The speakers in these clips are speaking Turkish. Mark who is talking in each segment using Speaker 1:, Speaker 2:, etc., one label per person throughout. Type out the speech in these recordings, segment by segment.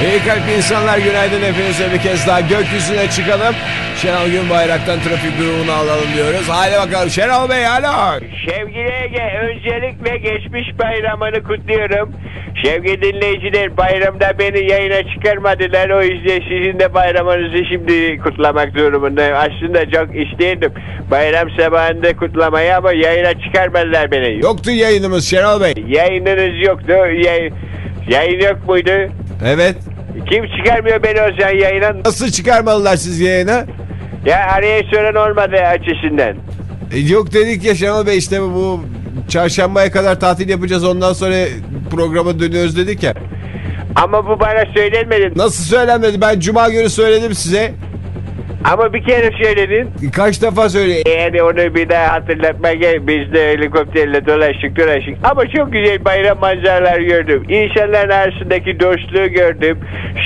Speaker 1: İyi kalpli insanlar günaydın hepinize bir kez daha gökyüzüne çıkalım. Şenol Günbayrak'tan trafik durumunu alalım diyoruz. Haydi bakalım Şenol Bey alo.
Speaker 2: Sevgili Ege, öncelikle geçmiş bayramını kutluyorum. Sevgili dinleyiciler, bayramda beni yayına çıkarmadılar. O yüzden sizin de bayramınızı şimdi kutlamak durumundayım. Aslında çok isterdim bayram sabahında kutlamayı ama yayına çıkarmadılar beni.
Speaker 1: Yoktu yayınımız Şenol Bey.
Speaker 2: Yayınınız yoktu. Yayın, yayın yok muydu?
Speaker 1: Evet.
Speaker 2: Kim çıkarmıyor beni o zaman yayına?
Speaker 1: Nasıl çıkarmalılar siz yayına?
Speaker 2: Ya araya soran olmadı açısından.
Speaker 1: E, yok dedik ya Şenol Bey işte bu çarşambaya kadar tatil yapacağız ondan sonra programa dönüyoruz dedik ya.
Speaker 2: Ama bu bana söylenmedi.
Speaker 1: Nasıl söylenmedi ben cuma günü söyledim size.
Speaker 2: Ama bir kere söyledin.
Speaker 1: Kaç defa söyle.
Speaker 2: Yani onu bir daha hatırlatma gel. Biz de helikopterle dolaştık dolaştık. Ama çok güzel bayram manzaralar gördüm. İnsanların arasındaki dostluğu gördüm.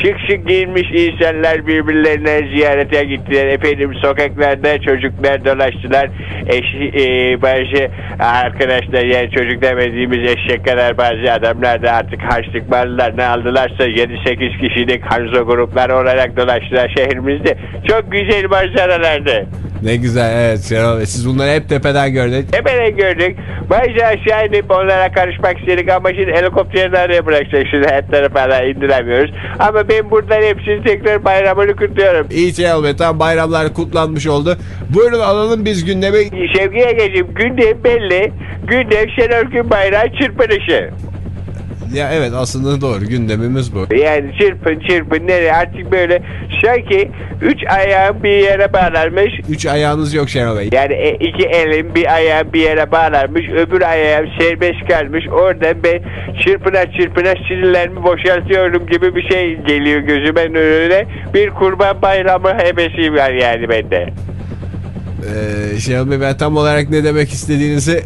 Speaker 2: Şık şık giyinmiş insanlar birbirlerine ziyarete gittiler. Efendim sokaklarda çocuklar dolaştılar. Eş, e, bazı arkadaşlar yani çocuk demediğimiz eşek kadar bazı adamlar da artık harçlık varlılar ne aldılarsa 7-8 kişilik harzo gruplar olarak dolaştılar şehrimizde. Çok güzel manzaralardı.
Speaker 1: Ne güzel evet Şenol Bey siz bunları hep tepeden gördük.
Speaker 2: Hemen gördük. Bayca aşağı inip onlara karışmak istedik ama şimdi helikopteri nereye bırakacak şimdi her tarafa indiremiyoruz. Ama ben buradan hepsini tekrar bayramını kutluyorum.
Speaker 1: İyi Şenol Bey tam bayramlar kutlanmış oldu. Buyurun alalım biz gündemi.
Speaker 2: Sevgiye geçip gündem belli. Gündem Şenol Gün Bayrağı çırpınışı.
Speaker 1: Ya evet aslında doğru gündemimiz bu.
Speaker 2: Yani çırpın çırpın nereye artık böyle sanki üç ayağın bir yere bağlanmış.
Speaker 1: Üç ayağınız yok Şenol Bey.
Speaker 2: Yani e, iki elin bir ayağın bir yere bağlanmış öbür ayağım serbest kalmış. Oradan ben çırpına çırpına sinirlerimi boşaltıyorum gibi bir şey geliyor gözüme önüne. Bir kurban bayramı hevesi var yani bende.
Speaker 1: Ee, Şenol Bey ben tam olarak ne demek istediğinizi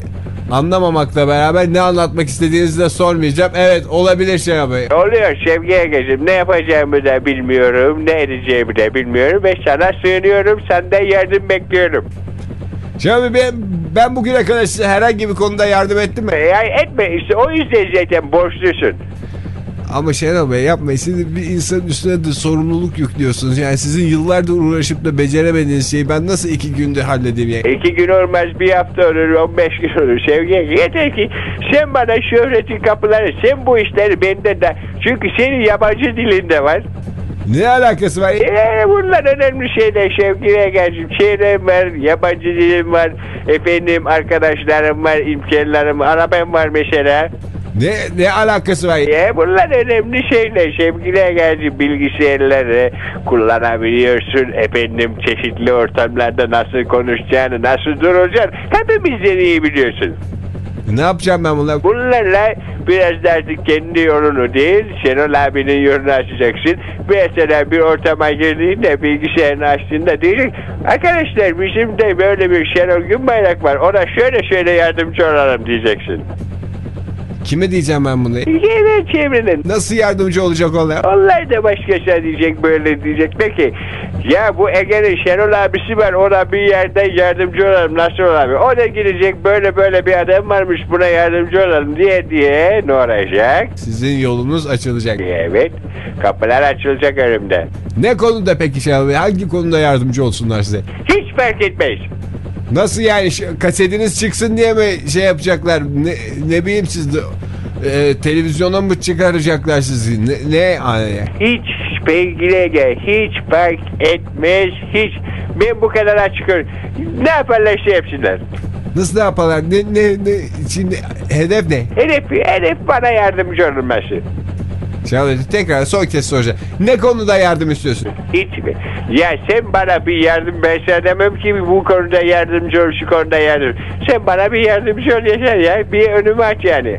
Speaker 1: anlamamakla beraber ne anlatmak istediğinizi de sormayacağım. Evet olabilir Şenol Bey.
Speaker 2: Oluyor Sevgiye Gezim. Ne yapacağımı da bilmiyorum. Ne edeceğimi de bilmiyorum. Ve sana sığınıyorum. Senden yardım bekliyorum.
Speaker 1: Bey ben, ben bugüne kadar size herhangi bir konuda yardım ettim mi?
Speaker 2: Yani etme işte o yüzden zaten borçlusun.
Speaker 1: Ama Şenol Bey yapmayın. Siz bir insanın üstüne de sorumluluk yüklüyorsunuz. Yani sizin yıllardır uğraşıp da beceremediğiniz şeyi ben nasıl iki günde halledeyim yani?
Speaker 2: İki gün olmaz bir hafta olur 15 gün olur Sevgiye. Yeter ki sen bana şöhretin kapıları sen bu işleri benden de çünkü senin yabancı dilinde var.
Speaker 1: Ne alakası var?
Speaker 2: Ee, bunlar önemli şeyler Şevki'ye geldim. Şeylerim var, yabancı dilim var, efendim arkadaşlarım var, imkanlarım, arabam var mesela.
Speaker 1: Ne, ne alakası var?
Speaker 2: Ee, bunlar önemli şeyler. Şevki'ye geldim bilgisayarları kullanabiliyorsun. Efendim çeşitli ortamlarda nasıl konuşacağını, nasıl duracağını hepimizden iyi biliyorsun.
Speaker 1: Ne yapacağım ben bunlar?
Speaker 2: Bunlarla biraz da artık kendi yolunu değil, Şenol abinin yolunu açacaksın. Mesela bir ortama girdiğinde bilgisayarını açtığında diyecek arkadaşlar bizim de böyle bir Şenol Günbayrak var ona şöyle şöyle yardımcı olalım diyeceksin.
Speaker 1: Kime diyeceğim ben bunu?
Speaker 2: Çevre çevrenin.
Speaker 1: Nasıl yardımcı olacak onlar?
Speaker 2: Onlar da başkası diyecek böyle diyecek. Peki ya bu Ege'nin Şenol abisi var ona bir yerde yardımcı olalım nasıl olabilir? O da gidecek böyle böyle bir adam varmış buna yardımcı olalım diye diye ne olacak?
Speaker 1: Sizin yolunuz açılacak.
Speaker 2: Evet kapılar açılacak önümde.
Speaker 1: Ne konuda peki Şenol Bey? Hangi konuda yardımcı olsunlar size?
Speaker 2: Hiç fark etmez.
Speaker 1: Nasıl yani kasetiniz çıksın diye mi şey yapacaklar? Ne, ne bileyim siz de e, televizyona mı çıkaracaklar sizi? Ne, ne yani?
Speaker 2: Hiç bilgilege hiç fark etmez hiç. Ben bu kadar açık Ne yaparlarsa yapsınlar.
Speaker 1: Nasıl ne yaparlar? Ne, ne, ne, şimdi hedef ne?
Speaker 2: Hedef, hedef bana yardımcı olması.
Speaker 1: Şenol Bey tekrar son kez soracağım. Ne konuda yardım istiyorsun?
Speaker 2: Hiç mi? Ya sen bana bir yardım ben sana demem ki bu konuda yardımcı ol şu konuda yardım. Sen bana bir yardımcı ol yeter ya. Bir önümü aç yani.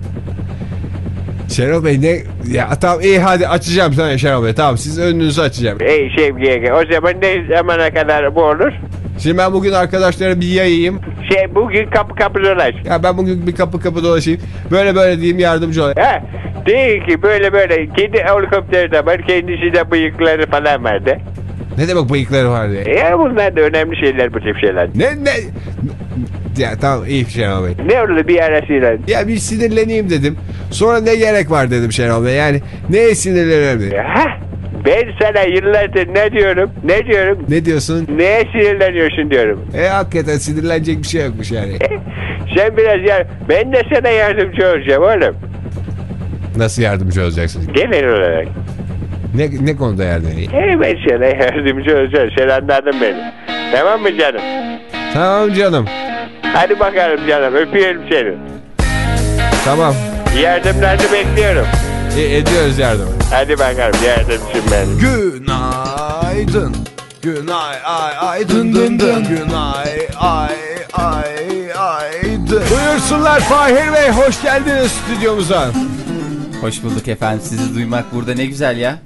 Speaker 1: Şenol Bey ne? Ya tamam iyi hadi açacağım sana Şenol Bey. Tamam siz önünüzü açacağım.
Speaker 2: Ey Şevkiye o zaman ne zamana kadar bu olur?
Speaker 1: Şimdi ben bugün arkadaşlara bir yayayım.
Speaker 2: Şey bugün kapı kapı dolaş.
Speaker 1: Ya ben bugün bir kapı kapı dolaşayım. Böyle böyle diyeyim yardımcı olayım.
Speaker 2: Ha, değil ki böyle böyle. Kendi helikopteri de var. Kendisi de bıyıkları falan vardı.
Speaker 1: Ne demek bıyıkları var diye.
Speaker 2: Ya bunlar da önemli şeyler bu tip şeyler.
Speaker 1: Ne ne? Ya tamam iyi Şenol Bey.
Speaker 2: Ne oldu bir arasıyla?
Speaker 1: Ya bir sinirleneyim dedim. Sonra ne gerek var dedim Şenol Bey. Yani neye sinirleniyorum?
Speaker 2: Ha, ben sana yıllardır ne diyorum? Ne diyorum?
Speaker 1: Ne diyorsun?
Speaker 2: Neye sinirleniyorsun diyorum.
Speaker 1: E hakikaten sinirlenecek bir şey yokmuş yani.
Speaker 2: Sen biraz ya ben de sana yardımcı olacağım oğlum.
Speaker 1: Nasıl yardımcı olacaksın?
Speaker 2: Genel olarak.
Speaker 1: Ne, ne konuda yardım edeyim?
Speaker 2: He ben sana yardımcı olacağım. Anladın beni. Tamam mı canım?
Speaker 1: Tamam canım.
Speaker 2: Hadi bakalım canım. Öpüyorum seni.
Speaker 1: Tamam.
Speaker 2: Yardımlarını bekliyorum.
Speaker 1: E, ediyoruz yardımı.
Speaker 2: Hadi bakalım yardımcım benim.
Speaker 1: Günaydın. Günay ay ay dın dın dın. Günay ay ay ay dın. Buyursunlar Fahir Bey hoş geldiniz stüdyomuza.
Speaker 3: Hoş bulduk efendim. Sizi duymak burada ne güzel ya.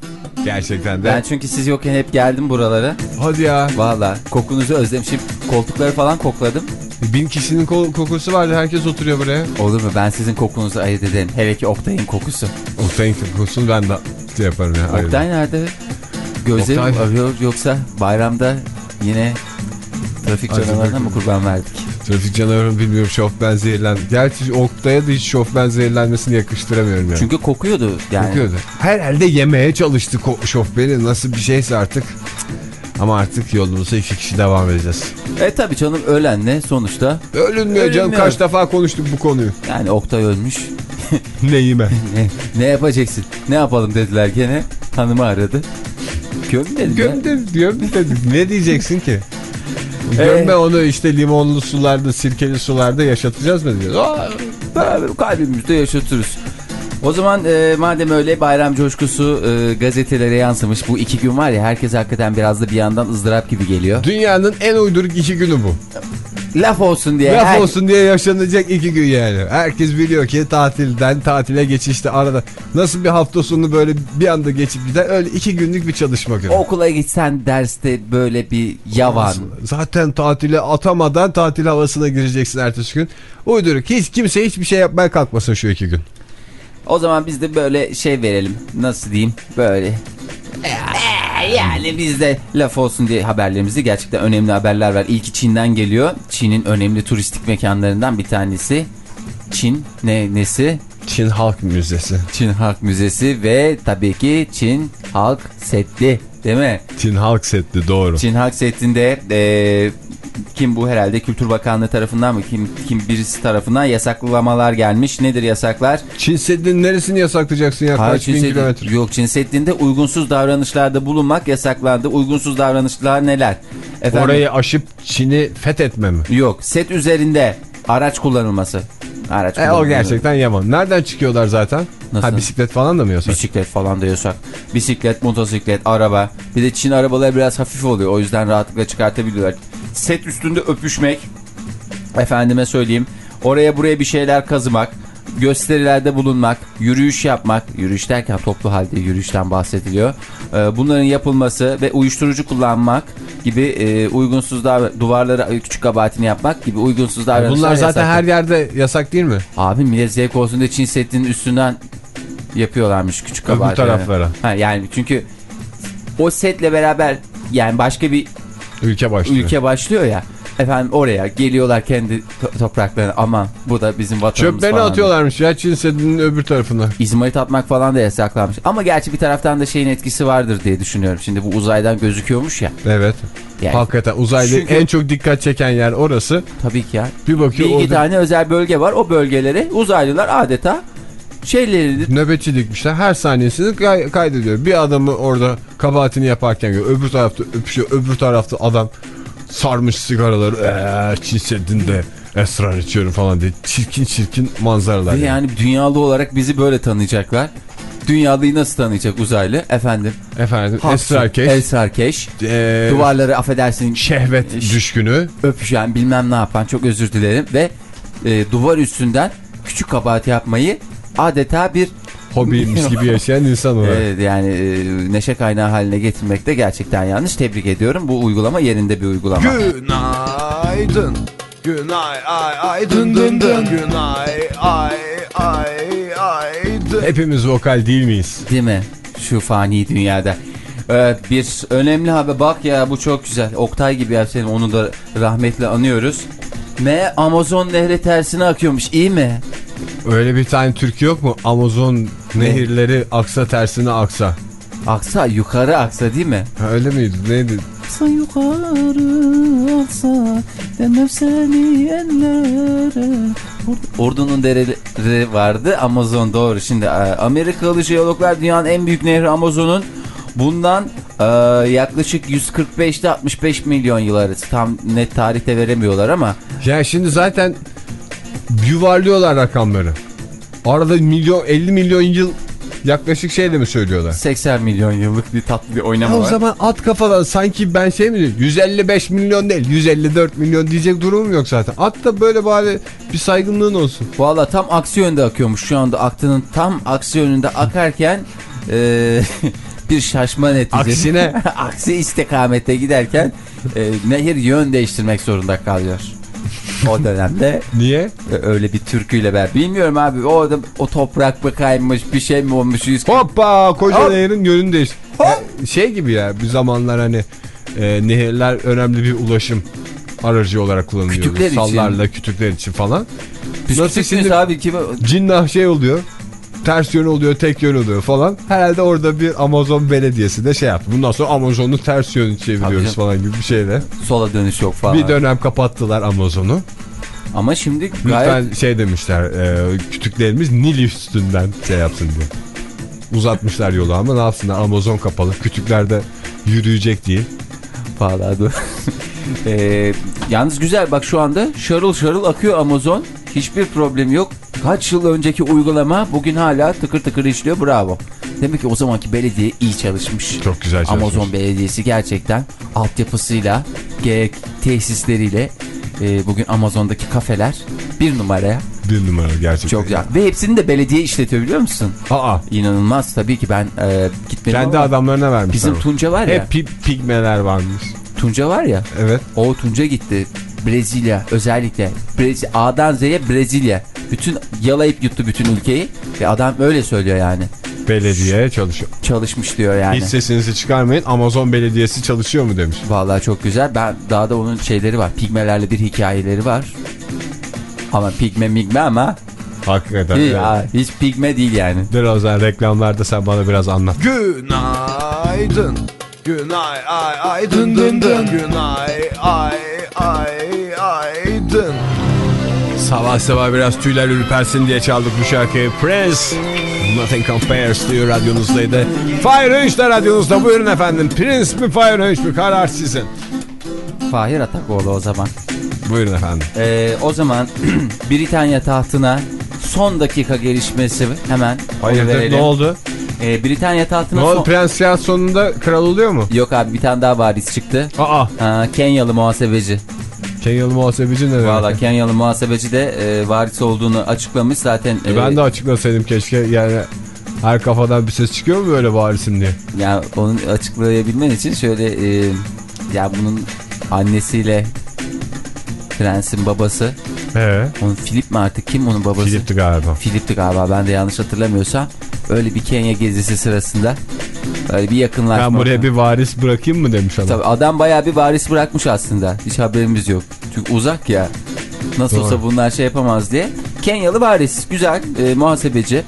Speaker 1: Gerçekten de.
Speaker 3: Ben çünkü siz yokken hep geldim buralara.
Speaker 1: Hadi ya.
Speaker 3: Valla kokunuzu özlemişim. Koltukları falan kokladım.
Speaker 1: Bin kişinin ko- kokusu vardı herkes oturuyor buraya.
Speaker 3: Olur mu? Ben sizin kokunuzu ayırt ederim. Hele ki Oktay'ın kokusu.
Speaker 1: Oktay'ın kokusunu ben de şey yaparım ya.
Speaker 3: Oktay nerede? Gözlerim
Speaker 1: Oktay.
Speaker 3: arıyor yoksa bayramda yine trafik canavarına mı kurban verdik?
Speaker 1: Trafik canavarı bilmiyorum şofben zehirlen. Gerçi Oktay'a da hiç şofben zehirlenmesini yakıştıramıyorum ya.
Speaker 3: Çünkü kokuyordu yani.
Speaker 1: Kokuyordu. Herhalde yemeye çalıştı şofbeni nasıl bir şeyse artık. Ama artık yolumuza iki kişi devam edeceğiz.
Speaker 3: E tabi canım ölen ne sonuçta?
Speaker 1: Ölünmüyor canım kaç defa konuştuk bu konuyu.
Speaker 3: Yani Oktay ölmüş.
Speaker 1: Neyime?
Speaker 3: ne, ne yapacaksın? Ne yapalım dediler gene. Hanımı aradı. Gömmedim ya.
Speaker 1: Gömdüm diyorum dedim. Ne diyeceksin ki?
Speaker 3: Ee?
Speaker 1: Gömme onu işte limonlu sularda, sirkeli sularda yaşatacağız mı diyor. Aa,
Speaker 3: Beraber kalbimizde yaşatırız. O zaman e, madem öyle bayram coşkusu e, gazetelere yansımış bu iki gün var ya herkes hakikaten biraz da bir yandan ızdırap gibi geliyor.
Speaker 1: Dünyanın en uyduruk iki günü bu.
Speaker 3: Laf olsun diye.
Speaker 1: Laf
Speaker 3: her-
Speaker 1: olsun diye yaşanacak iki gün yani. Herkes biliyor ki tatilden tatile geçişte arada nasıl bir hafta sonu böyle bir anda geçip gider öyle iki günlük bir çalışma günü.
Speaker 3: Okula gitsen derste böyle bir yavan.
Speaker 1: Zaten tatile atamadan tatil havasına gireceksin ertesi gün. Uyduruk. Hiç kimse hiçbir şey yapmaya kalkmasın şu iki gün.
Speaker 3: O zaman biz de böyle şey verelim. Nasıl diyeyim? Böyle. Ee, Yani biz de laf olsun diye haberlerimizi gerçekten önemli haberler var. İlki Çin'den geliyor. Çin'in önemli turistik mekanlarından bir tanesi. Çin ne nesi?
Speaker 1: Çin Halk Müzesi.
Speaker 3: Çin Halk Müzesi ve tabii ki Çin Halk Seddi değil mi?
Speaker 1: Çin Halk Setli doğru.
Speaker 3: Çin Halk Seddi'nde e, kim bu herhalde Kültür Bakanlığı tarafından mı kim kim birisi tarafından yasaklamalar gelmiş. Nedir yasaklar?
Speaker 1: Çin Seddi'nin neresini yasaklayacaksın ya?
Speaker 3: Hayır,
Speaker 1: Kaç bin kilometre?
Speaker 3: Yok Çin Seddi'nde uygunsuz davranışlarda bulunmak yasaklandı. Uygunsuz davranışlar neler? Efendim,
Speaker 1: Orayı aşıp Çin'i fethetme mi?
Speaker 3: Yok set üzerinde araç kullanılması. Araç
Speaker 1: E, o gerçekten yaman. Nereden çıkıyorlar zaten?
Speaker 3: Nasıl?
Speaker 1: Ha bisiklet falan da mı yasak?
Speaker 3: Bisiklet falan da yasak. Bisiklet, motosiklet, araba. Bir de Çin arabaları biraz hafif oluyor. O yüzden rahatlıkla çıkartabiliyorlar. Set üstünde öpüşmek. Efendime söyleyeyim. Oraya buraya bir şeyler kazımak. Gösterilerde bulunmak. Yürüyüş yapmak. Yürüyüş derken toplu halde yürüyüşten bahsediliyor. Ee, bunların yapılması ve uyuşturucu kullanmak gibi e, uygunsuz davran duvarlara küçük kabahatini yapmak gibi uygunsuz davranışlar
Speaker 1: Bunlar zaten
Speaker 3: yasak.
Speaker 1: her yerde yasak değil mi?
Speaker 3: Abi millet zevk olsun diye Çin Seddi'nin üstünden yapıyorlarmış küçük
Speaker 1: Öbür
Speaker 3: kabahatleri.
Speaker 1: taraflara.
Speaker 3: Ha, yani çünkü o setle beraber yani başka bir
Speaker 1: Ülke başlıyor.
Speaker 3: ülke başlıyor ya. Efendim oraya geliyorlar kendi to- topraklarına aman bu da bizim vatanımız
Speaker 1: Çöplerini
Speaker 3: falan.
Speaker 1: atıyorlarmış ya Çin Seddi'nin öbür tarafına.
Speaker 3: İzmarit atmak falan da yasaklanmış. Ama gerçi bir taraftan da şeyin etkisi vardır diye düşünüyorum. Şimdi bu uzaydan gözüküyormuş ya.
Speaker 1: Evet.
Speaker 3: Yani,
Speaker 1: Hakikaten uzaylı
Speaker 3: Çünkü-
Speaker 1: en çok dikkat çeken yer orası.
Speaker 3: Tabii ki ya.
Speaker 1: Bir
Speaker 3: Bir
Speaker 1: bakıyor
Speaker 3: iki
Speaker 1: orada
Speaker 3: tane özel bölge var. O bölgelere uzaylılar adeta şeylerini
Speaker 1: nöbetçi dikmişler. Her saniyesini kay- kaydediyor. Bir adamı orada kabahatini yaparken görüyor. Öbür tarafta öpüşüyor. Öbür tarafta adam sarmış sigaraları. Eee Çin Seddi'nde esrar içiyorum falan diye. Çirkin çirkin manzaralar. Yani.
Speaker 3: yani dünyalı olarak bizi böyle tanıyacaklar. Dünyalıyı nasıl tanıyacak uzaylı? Efendim.
Speaker 1: Efendim
Speaker 3: Hapsu,
Speaker 1: esrarkeş.
Speaker 3: Esrarkeş.
Speaker 1: e,
Speaker 3: Duvarları affedersin
Speaker 1: şehvet düşkünü.
Speaker 3: öpüşen bilmem ne yapan çok özür dilerim ve e, duvar üstünden küçük kabahat yapmayı adeta bir
Speaker 1: Hobiymiş gibi yaşayan insan olarak.
Speaker 3: Evet, yani e, neşe kaynağı haline getirmekte gerçekten yanlış. Tebrik ediyorum. Bu uygulama yerinde bir uygulama.
Speaker 1: Günaydın. Günay ay ay dın dın dın. Günay ay ay ay dın. Hepimiz vokal değil miyiz?
Speaker 3: Değil mi? Şu fani dünyada. Evet, bir önemli haber. Bak ya bu çok güzel. Oktay gibi ya senin onu da rahmetle anıyoruz. M Amazon nehri tersine akıyormuş. İyi mi?
Speaker 1: Öyle bir tane türkü yok mu? Amazon nehirleri aksa tersine aksa.
Speaker 3: Aksa yukarı aksa değil mi?
Speaker 1: Ha, öyle miydi? Neydi?
Speaker 3: Aksa yukarı aksa demem seni ellere. Ordu'nun dereleri vardı Amazon doğru. Şimdi e, Amerikalı jeologlar dünyanın en büyük nehri Amazon'un bundan e, yaklaşık 145 ile 65 milyon yıl arası. Tam net tarihte veremiyorlar ama
Speaker 1: Ya şimdi zaten yuvarlıyorlar rakamları. Arada milyon 50 milyon yıl yaklaşık şey de mi söylüyorlar?
Speaker 3: 80 milyon yıllık bir tatlı bir oynama
Speaker 1: Ya o
Speaker 3: var.
Speaker 1: zaman at kafadan sanki ben şey mi diyeyim 155 milyon değil 154 milyon diyecek durumum yok zaten. At da böyle bari bir saygınlığın olsun.
Speaker 3: Valla tam aksi yönde akıyormuş şu anda aktının tam aksi yönünde akarken e, bir şaşma neticesi.
Speaker 1: Aksine.
Speaker 3: aksi istikamette giderken e, nehir yön değiştirmek zorunda kalıyor. O dönemde
Speaker 1: Niye?
Speaker 3: öyle bir türküyle ben bilmiyorum abi o da o toprak mı kaymış bir şey mi olmuş yüz
Speaker 1: Hoppa koca
Speaker 3: Hop.
Speaker 1: nehirin yönünü değiş. Ya, şey gibi ya bir zamanlar hani e, nehirler önemli bir ulaşım aracı olarak kullanılıyor.
Speaker 3: Kütükler için.
Speaker 1: Sallarla kütükler için falan.
Speaker 3: Biz
Speaker 1: Nasıl şimdi-
Speaker 3: abi ki
Speaker 1: Cinnah şey oluyor. Ters yön oluyor, tek yön oluyor falan. Herhalde orada bir Amazon belediyesi de şey yaptı. Bundan sonra Amazon'u ters yön
Speaker 3: Tabii
Speaker 1: çeviriyoruz falan gibi bir şeyle.
Speaker 3: sola dönüş yok falan.
Speaker 1: Bir dönem kapattılar Amazon'u.
Speaker 3: Ama şimdi gayet
Speaker 1: Lütfen şey demişler, e, kütüklerimiz Nil üstünden şey yapsın diye. Uzatmışlar yolu ama ne yapsınlar Amazon kapalı. Kütüklerde yürüyecek değil.
Speaker 3: Vallahi doğru. Ee, yalnız güzel bak şu anda şarıl şarıl akıyor Amazon. Hiçbir problem yok. Kaç yıl önceki uygulama bugün hala tıkır tıkır işliyor bravo. Demek ki o zamanki belediye iyi çalışmış.
Speaker 1: Çok güzel çalışmış.
Speaker 3: Amazon belediyesi gerçekten altyapısıyla, gerek tesisleriyle e, bugün Amazon'daki kafeler bir numaraya.
Speaker 1: Bir numara gerçekten.
Speaker 3: Çok güzel. Ve hepsini de belediye işletiyor biliyor musun?
Speaker 1: Aa,
Speaker 3: İnanılmaz tabii ki ben e, gitmedim
Speaker 1: kendi
Speaker 3: ama
Speaker 1: adamlarına vermişler.
Speaker 3: bizim. Tunca var ya.
Speaker 1: Hep pi- pigmeler varmış.
Speaker 3: Tunca var ya.
Speaker 1: Evet.
Speaker 3: O Tunca gitti. Brezilya özellikle. Brezi A'dan Z'ye Brezilya. Bütün yalayıp yuttu bütün ülkeyi. Ve adam öyle söylüyor yani.
Speaker 1: Belediye çalışıyor.
Speaker 3: Çalışmış diyor yani.
Speaker 1: Hiç sesinizi çıkarmayın. Amazon belediyesi çalışıyor mu demiş.
Speaker 3: Vallahi çok güzel. Ben daha da onun şeyleri var. Pigmelerle bir hikayeleri var. Ama pigme migme ama
Speaker 1: Hakikaten.
Speaker 3: hiç,
Speaker 1: yani.
Speaker 3: hiç pigme değil yani.
Speaker 1: Birazdan reklamlarda sen bana biraz anlat.
Speaker 4: Günaydın. Günay ay ay dın dın dın. Günay ay ay ay dın.
Speaker 1: Sabah sabah biraz tüyler ürpersin diye çaldık bu şarkıyı. Prince. Nothing Compares diyor radyonuzdaydı. Fire Hınç da radyonuzda. Buyurun efendim. Prince mi Fire Hınç mı? Karar sizin.
Speaker 3: Fahir Atakoğlu o zaman.
Speaker 1: Buyurun efendim.
Speaker 3: Ee, o zaman Britanya tahtına son dakika gelişmesi hemen
Speaker 1: Hayırdır ne oldu?
Speaker 3: Ee, Britanya tahtına
Speaker 1: Ne oldu?
Speaker 3: son...
Speaker 1: Prens Charles sonunda kral oluyor mu?
Speaker 3: Yok abi bir tane daha varis çıktı.
Speaker 1: Aa.
Speaker 3: Aa, Kenyalı muhasebeci.
Speaker 1: Kenyalı muhasebeci ne?
Speaker 3: Valla Kenyalı muhasebeci de e, varis olduğunu açıklamış zaten.
Speaker 1: E
Speaker 3: e,
Speaker 1: ben de açıklasaydım keşke yani her kafadan bir ses çıkıyor mu böyle varisim diye?
Speaker 3: Ya onun açıklayabilmen için şöyle e, ya bunun annesiyle prensin babası.
Speaker 1: He.
Speaker 3: Onun Filip mi artık kim onun babası?
Speaker 1: Filip'ti galiba.
Speaker 3: Filip'ti galiba ben de yanlış hatırlamıyorsam. Öyle bir Kenya gezisi sırasında böyle bir yakınlaşma.
Speaker 1: Ben buraya bir varis bırakayım mı demiş adam.
Speaker 3: Tabii adam bayağı bir varis bırakmış aslında. Hiç haberimiz yok. Çünkü uzak ya. Nasıl olsa
Speaker 1: Doğru.
Speaker 3: bunlar şey yapamaz diye. Kenyalı varis. Güzel. e, muhasebeci.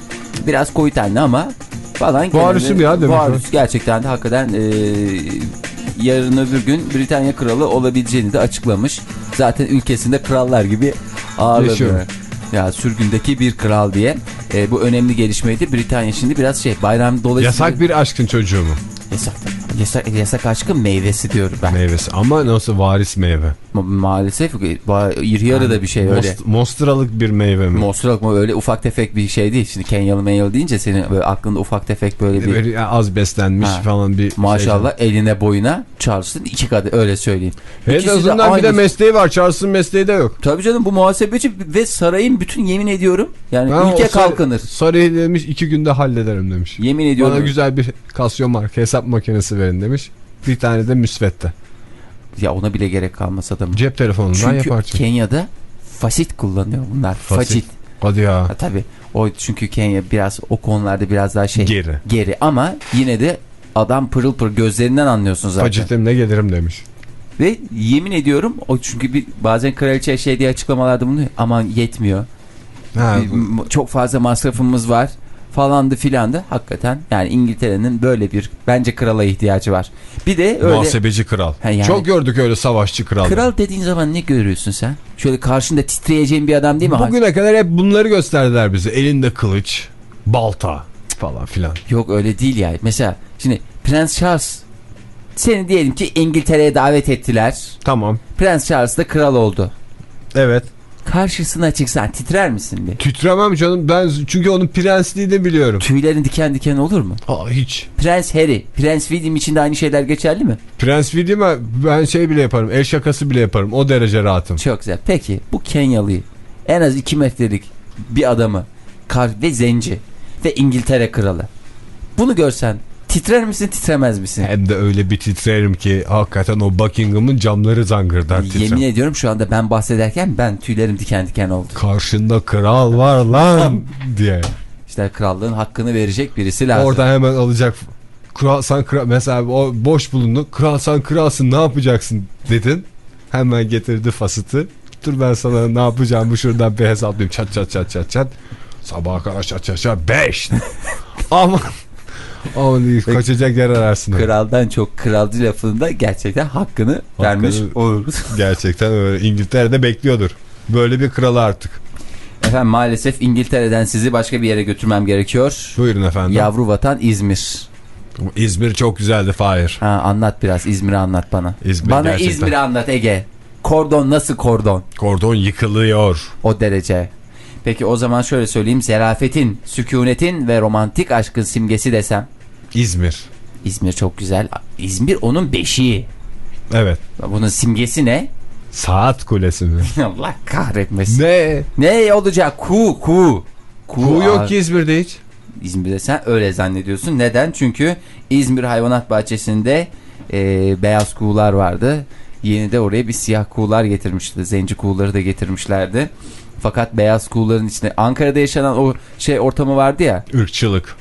Speaker 3: Biraz koyu tenli ama falan.
Speaker 1: Varisim ya demek
Speaker 3: Varis. Gerçekten de hakikaten e, yarın öbür gün Britanya kralı olabileceğini de açıklamış. Zaten ülkesinde krallar gibi ağırladı. Ya sürgündeki bir kral diye. E, bu önemli gelişmeydi. Britanya şimdi biraz şey bayram dolayısıyla.
Speaker 1: Yasak bir aşkın çocuğu mu?
Speaker 3: Yasak. Yasak, yasak aşkın meyvesi diyorum ben.
Speaker 1: Meyvesi ama nasıl varis meyve?
Speaker 3: Ma- maalesef yarı da bir şey öyle.
Speaker 1: Most, monstralık bir meyve mi?
Speaker 3: Monsterlık mı öyle ufak tefek bir şey değil. Şimdi Kenyalı menyalı deyince senin böyle aklında ufak tefek böyle bir
Speaker 1: Böyle az beslenmiş
Speaker 3: Ha.
Speaker 1: falan bir
Speaker 3: maşallah eline boyuna Charles'ın iki kadar öyle söyleyeyim.
Speaker 1: şey. En
Speaker 3: İkisi de
Speaker 1: azından bir de
Speaker 3: aynı-
Speaker 1: mesleği var. Charles'ın mesleği de yok.
Speaker 3: Tabii canım bu muhasebeci ve sarayın bütün yemin ediyorum yani
Speaker 1: Ben
Speaker 3: ülke kalkınır.
Speaker 1: Sarayı demiş iki günde hallederim demiş.
Speaker 3: Yemin ediyorum.
Speaker 1: Bana güzel bir Casio marka hesap makinesi verin demiş. Bir tane de müsvedde.
Speaker 3: Ya ona bile gerek kalmasa adamın.
Speaker 1: Cep telefonundan
Speaker 3: Çünkü
Speaker 1: yapar.
Speaker 3: Kenya'da fasit kullanıyor bunlar.
Speaker 1: Fasit.
Speaker 3: Fasit.
Speaker 1: Hadi ya.
Speaker 3: Ha, tabii. O çünkü Kenya biraz o konularda biraz daha şey
Speaker 1: Geri.
Speaker 3: geri ama yine de adam pırıl pırıl gözlerinden anlıyorsun zaten.
Speaker 1: Facitemle gelirim demiş.
Speaker 3: Ve yemin ediyorum o çünkü bir bazen kraliçe şey diye açıklamalarda bulunuyor. Aman yetmiyor.
Speaker 1: Ha,
Speaker 3: m- çok fazla masrafımız var falandı filandı. Hakikaten yani İngiltere'nin böyle bir bence krala ihtiyacı var. Bir de öyle
Speaker 1: Muhasebeci kral.
Speaker 3: Ha, yani-
Speaker 1: Çok gördük öyle savaşçı kral.
Speaker 3: kral dediğin zaman ne görüyorsun sen? Şöyle karşında titreyeceğin bir adam değil mi?
Speaker 1: Bugüne kadar hep bunları gösterdiler bize. Elinde kılıç, balta falan filan.
Speaker 3: Yok öyle değil yani. Mesela şimdi Prens Charles seni diyelim ki İngiltere'ye davet ettiler.
Speaker 1: Tamam.
Speaker 3: Prens Charles da kral oldu.
Speaker 1: Evet.
Speaker 3: Karşısına çıksan titrer misin bir?
Speaker 1: Titremem canım. Ben çünkü onun prensliğini biliyorum.
Speaker 3: Tüylerin diken diken olur mu?
Speaker 1: Aa, hiç.
Speaker 3: Prens Harry, Prens William için de aynı şeyler geçerli mi?
Speaker 1: Prens William'a ben şey bile yaparım. El şakası bile yaparım. O derece rahatım.
Speaker 3: Çok güzel. Peki bu Kenyalıyı en az 2 metrelik bir adamı kar ve zenci ve İngiltere kralı. Bunu görsen titrer misin titremez misin?
Speaker 1: Hem de öyle bir titrerim ki hakikaten o Buckingham'ın camları zangırdar titrer.
Speaker 3: Yemin ediyorum şu anda ben bahsederken ben tüylerim diken diken oldu.
Speaker 1: Karşında kral var lan diye.
Speaker 3: İşte krallığın hakkını verecek birisi lazım.
Speaker 1: Orada hemen alacak. Kral sen kral mesela o boş bulundu. Kral sen kralsın ne yapacaksın dedin. Hemen getirdi fasıtı. Dur ben sana ne yapacağımı şuradan bir hesaplayayım. Çat çat çat çat çat. Sabaha kadar çat çat çat. Beş. Aman. Aman kaçacak yer ararsın.
Speaker 3: Kraldan çok kralcı lafında gerçekten hakkını, vermiş oluruz.
Speaker 1: Gerçekten öyle. İngiltere'de bekliyordur. Böyle bir kralı artık.
Speaker 3: Efendim maalesef İngiltere'den sizi başka bir yere götürmem gerekiyor.
Speaker 1: Buyurun efendim.
Speaker 3: Yavru vatan İzmir.
Speaker 1: İzmir çok güzeldi Fahir.
Speaker 3: Ha, anlat biraz İzmir'i anlat bana.
Speaker 1: İzmir
Speaker 3: bana
Speaker 1: gerçekten.
Speaker 3: İzmir'i anlat Ege. Kordon nasıl kordon?
Speaker 1: Kordon yıkılıyor.
Speaker 3: O derece. Peki o zaman şöyle söyleyeyim. Zerafetin, sükunetin ve romantik aşkın simgesi desem.
Speaker 1: İzmir.
Speaker 3: İzmir çok güzel. İzmir onun beşiği.
Speaker 1: Evet.
Speaker 3: Bunun simgesi ne?
Speaker 1: Saat kulesi mi?
Speaker 3: Allah kahretmesin.
Speaker 1: ne?
Speaker 3: Ne olacak? Ku, ku.
Speaker 1: Kuğu
Speaker 3: Aa,
Speaker 1: yok ki İzmir'de hiç.
Speaker 3: İzmir'de sen öyle zannediyorsun. Neden? Çünkü İzmir Hayvanat Bahçesi'nde e, beyaz kuğular vardı. Yeni de oraya bir siyah kuğular getirmişti. Zenci kuğuları da getirmişlerdi. Fakat beyaz kuğuların içinde Ankara'da yaşanan o şey ortamı vardı ya.
Speaker 1: Irkçılık.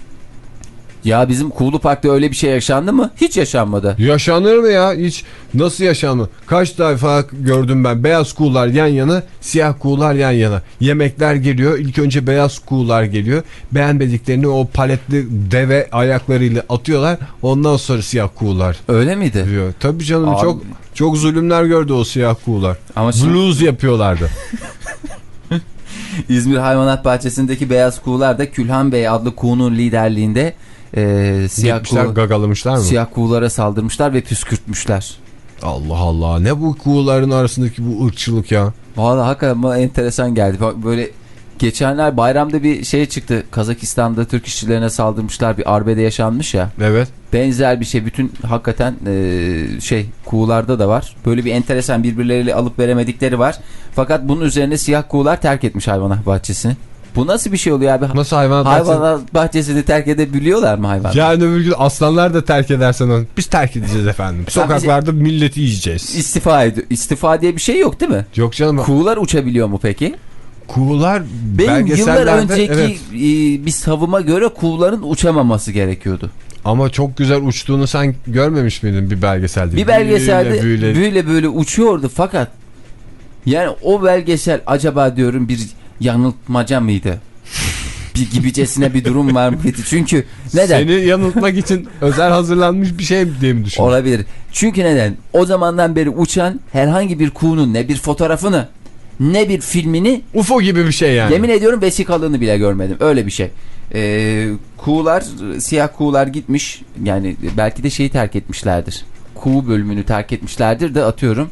Speaker 3: Ya bizim Kuğulu Park'ta öyle bir şey yaşandı mı? Hiç yaşanmadı.
Speaker 1: Yaşanır mı ya? Hiç nasıl yaşanır? Kaç defa gördüm ben beyaz kuğular yan yana, siyah kuğular yan yana. Yemekler geliyor. İlk önce beyaz kuğular geliyor. Beğenmediklerini o paletli deve ayaklarıyla atıyorlar. Ondan sonra siyah kuğular
Speaker 3: Öyle miydi?
Speaker 1: diyor. Tabii canım
Speaker 3: Abi-
Speaker 1: çok çok zulümler gördü o siyah kuğular.
Speaker 3: Ama şimdi
Speaker 1: Blues yapıyorlardı.
Speaker 3: İzmir Hayvanat Bahçesi'ndeki beyaz kuğular da Külhan Bey adlı kuğunun liderliğinde e, siyah,
Speaker 1: Gitmişler
Speaker 3: kuğu,
Speaker 1: gagalamışlar mı?
Speaker 3: siyah kuğulara saldırmışlar ve püskürtmüşler.
Speaker 1: Allah Allah ne bu kuğuların arasındaki bu ırkçılık ya.
Speaker 3: Valla hakikaten bana enteresan geldi. Bak Böyle geçenler bayramda bir şey çıktı. Kazakistan'da Türk işçilerine saldırmışlar. Bir arbede yaşanmış ya.
Speaker 1: Evet.
Speaker 3: Benzer bir şey. Bütün hakikaten e, şey kuğularda da var. Böyle bir enteresan birbirleriyle alıp veremedikleri var. Fakat bunun üzerine siyah kuğular terk etmiş hayvanat bahçesini. Bu nasıl bir şey oluyor abi?
Speaker 1: Nasıl hayvanat bahçesi?
Speaker 3: Hayvanat bahçesini terk edebiliyorlar mı hayvan?
Speaker 1: Yarın öbür gün aslanlar da terk edersen onu. Biz terk edeceğiz efendim. Sokaklarda milleti yiyeceğiz.
Speaker 3: İstifa ediyor. İstifa diye bir şey yok değil mi?
Speaker 1: Yok canım.
Speaker 3: Kuğular uçabiliyor mu peki?
Speaker 1: Kuğular
Speaker 3: Benim yıllar önceki
Speaker 1: evet.
Speaker 3: e, bir savıma göre kuğuların uçamaması gerekiyordu.
Speaker 1: ama çok güzel uçtuğunu sen görmemiş miydin bir belgeselde?
Speaker 3: Bir belgeselde
Speaker 1: Büyüle, büyüle.
Speaker 3: böyle böyle uçuyordu fakat yani o belgesel acaba diyorum bir yanıltmaca mıydı? bir gibicesine bir durum var mıydı? Çünkü neden?
Speaker 1: Seni yanıltmak için özel hazırlanmış bir şey diye mi düşünüyorsun?
Speaker 3: Olabilir. Çünkü neden? O zamandan beri uçan herhangi bir kuğunun ne bir fotoğrafını ne bir filmini
Speaker 1: UFO gibi bir şey yani.
Speaker 3: yemin ediyorum vesikalığını bile görmedim. Öyle bir şey. Ee, kuğular, siyah kuğular gitmiş. Yani belki de şeyi terk etmişlerdir. Kuğu bölümünü terk etmişlerdir de atıyorum.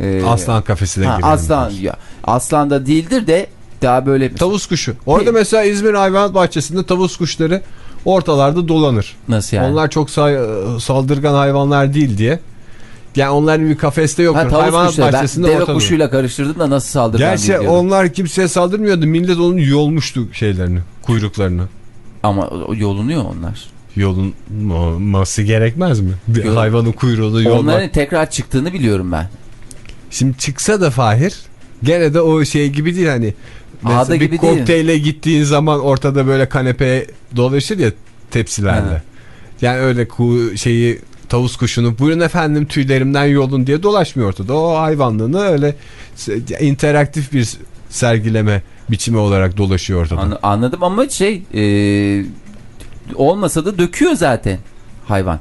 Speaker 3: Ee,
Speaker 1: Aslan kafesine
Speaker 3: ha, aslan ya aslan da değildir de daha böyle
Speaker 1: Tavus kuşu. Orada mesela İzmir Hayvanat Bahçesi'nde tavus kuşları ortalarda dolanır.
Speaker 3: nasıl yani?
Speaker 1: Onlar çok say- saldırgan hayvanlar değil diye. Yani onların bir kafeste yoktur.
Speaker 3: ha,
Speaker 1: Hayvanat
Speaker 3: kuşları. Ben
Speaker 1: bahçesinde
Speaker 3: deve
Speaker 1: ortada.
Speaker 3: kuşuyla karıştırdım da nasıl saldırgan
Speaker 1: Gerçi onlar kimseye saldırmıyordu. Millet onun yolmuştu şeylerini, kuyruklarını.
Speaker 3: Ama yolunuyor onlar.
Speaker 1: Yolunması gerekmez mi? Bir
Speaker 3: Yol-
Speaker 1: hayvanın kuyruğunu yolmak.
Speaker 3: Onların tekrar çıktığını biliyorum ben.
Speaker 1: Şimdi çıksa da Fahir gene de o şey gibi değil hani.
Speaker 3: Ağda
Speaker 1: bir
Speaker 3: gibi değil.
Speaker 1: kokteyle gittiğin zaman ortada böyle kanepeye dolaşır ya tepsilerde.
Speaker 3: Ha.
Speaker 1: Yani öyle ku şeyi tavus kuşunu buyurun efendim tüylerimden yolun diye dolaşmıyor ortada. O hayvanlığını öyle interaktif bir sergileme biçimi olarak dolaşıyor ortada.
Speaker 3: An- anladım ama şey e, olmasa da döküyor zaten hayvan.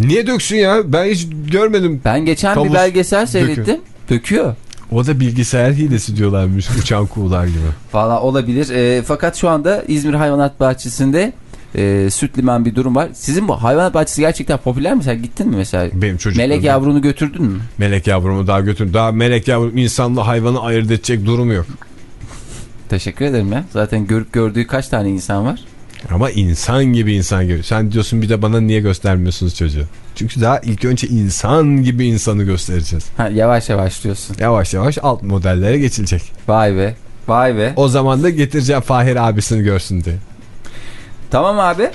Speaker 1: Niye döksün ya? Ben hiç görmedim.
Speaker 3: Ben geçen
Speaker 1: Tavus
Speaker 3: bir belgesel
Speaker 1: döküyor.
Speaker 3: seyrettim. Döküyor.
Speaker 1: O da bilgisayar hilesi diyorlarmış uçan kuğular gibi.
Speaker 3: Valla olabilir. E, fakat şu anda İzmir Hayvanat Bahçesi'nde e, süt liman bir durum var. Sizin bu hayvanat bahçesi gerçekten popüler mi? Sen gittin mi mesela?
Speaker 1: Benim çocuklarım.
Speaker 3: Melek yavrunu götürdün mü?
Speaker 1: Melek yavrumu daha götür. Daha melek yavrum insanla hayvanı ayırt edecek durum yok.
Speaker 3: Teşekkür ederim ya. Zaten görüp gördüğü kaç tane insan var?
Speaker 1: Ama insan gibi insan gibi. Sen diyorsun bir de bana niye göstermiyorsunuz çocuğu? Çünkü daha ilk önce insan gibi insanı göstereceğiz.
Speaker 3: Ha, yavaş yavaş diyorsun.
Speaker 1: Yavaş yavaş alt modellere geçilecek.
Speaker 3: Vay be. Vay be.
Speaker 1: O zaman da getireceğim Fahir abisini görsün diye.
Speaker 3: Tamam abi.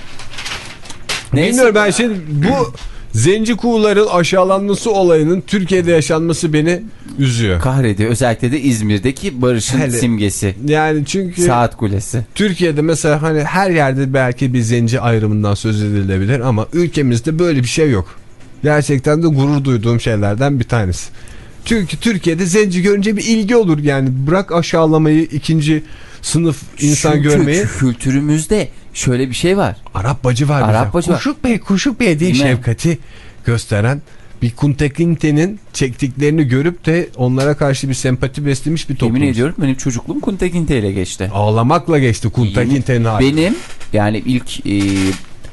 Speaker 3: Neyse.
Speaker 1: Bilmiyorum ben şimdi bu zenci kuğuların aşağılanması olayının Türkiye'de yaşanması beni üzüyor.
Speaker 3: Kahrediyor. Özellikle de İzmir'deki barışın
Speaker 1: Hele-
Speaker 3: simgesi.
Speaker 1: Yani çünkü
Speaker 3: Saat kulesi.
Speaker 1: Türkiye'de mesela hani her yerde belki bir zenci ayrımından söz edilebilir ama ülkemizde böyle bir şey yok. Gerçekten de gurur duyduğum şeylerden bir tanesi. Çünkü Türkiye'de zenci görünce bir ilgi olur yani bırak aşağılamayı ikinci sınıf insan
Speaker 3: Çünkü
Speaker 1: görmeyi.
Speaker 3: kültürümüzde şöyle bir şey var.
Speaker 1: Arap bacı var.
Speaker 3: Arap
Speaker 1: bize.
Speaker 3: bacı var.
Speaker 1: Kuşuk Bey, Kuşuk Bey diye
Speaker 3: Değil mi?
Speaker 1: şefkati gösteren bir Kuntekinte'nin çektiklerini görüp de onlara karşı bir sempati beslemiş bir toplum.
Speaker 3: Yemin ediyorum benim çocukluğum Kuntekinte ile geçti.
Speaker 1: Ağlamakla geçti Kuntekinte'nin hali.
Speaker 3: Benim yani ilk e,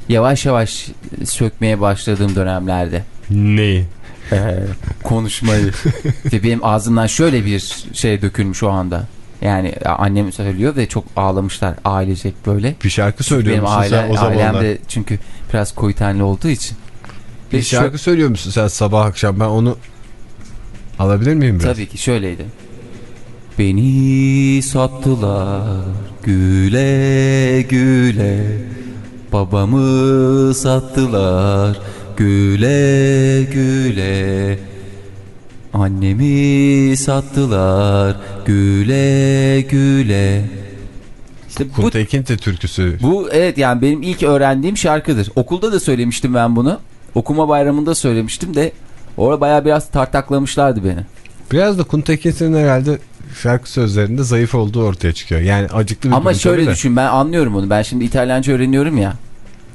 Speaker 3: yavaş yavaş sökmeye başladığım dönemlerde
Speaker 1: Neyi?
Speaker 3: e, konuşmayı ve benim ağzımdan şöyle bir şey dökülmüş o anda. Yani annem söylüyor ve çok ağlamışlar ailecek böyle.
Speaker 1: Bir şarkı söylüyor
Speaker 3: Benim
Speaker 1: musun
Speaker 3: aile,
Speaker 1: sen o zamanlar?
Speaker 3: ailem de çünkü biraz koyu tenli olduğu için.
Speaker 1: Bir
Speaker 3: Ve
Speaker 1: şarkı söylüyor musun sen sabah akşam? Ben onu alabilir miyim biraz?
Speaker 3: Tabii ki şöyleydi. Beni sattılar güle güle Babamı sattılar güle güle Annemi sattılar güle güle İşte bu,
Speaker 1: Kuntekinte türküsü.
Speaker 3: bu evet yani benim ilk öğrendiğim şarkıdır. Okulda da söylemiştim ben bunu. Okuma bayramında söylemiştim de orada bayağı biraz tartaklamışlardı beni.
Speaker 1: Biraz da Kuntekinte'nin herhalde şarkı sözlerinde zayıf olduğu ortaya çıkıyor. Yani acıklı bir
Speaker 3: Ama şöyle
Speaker 1: de.
Speaker 3: düşün ben anlıyorum onu. Ben şimdi İtalyanca öğreniyorum ya.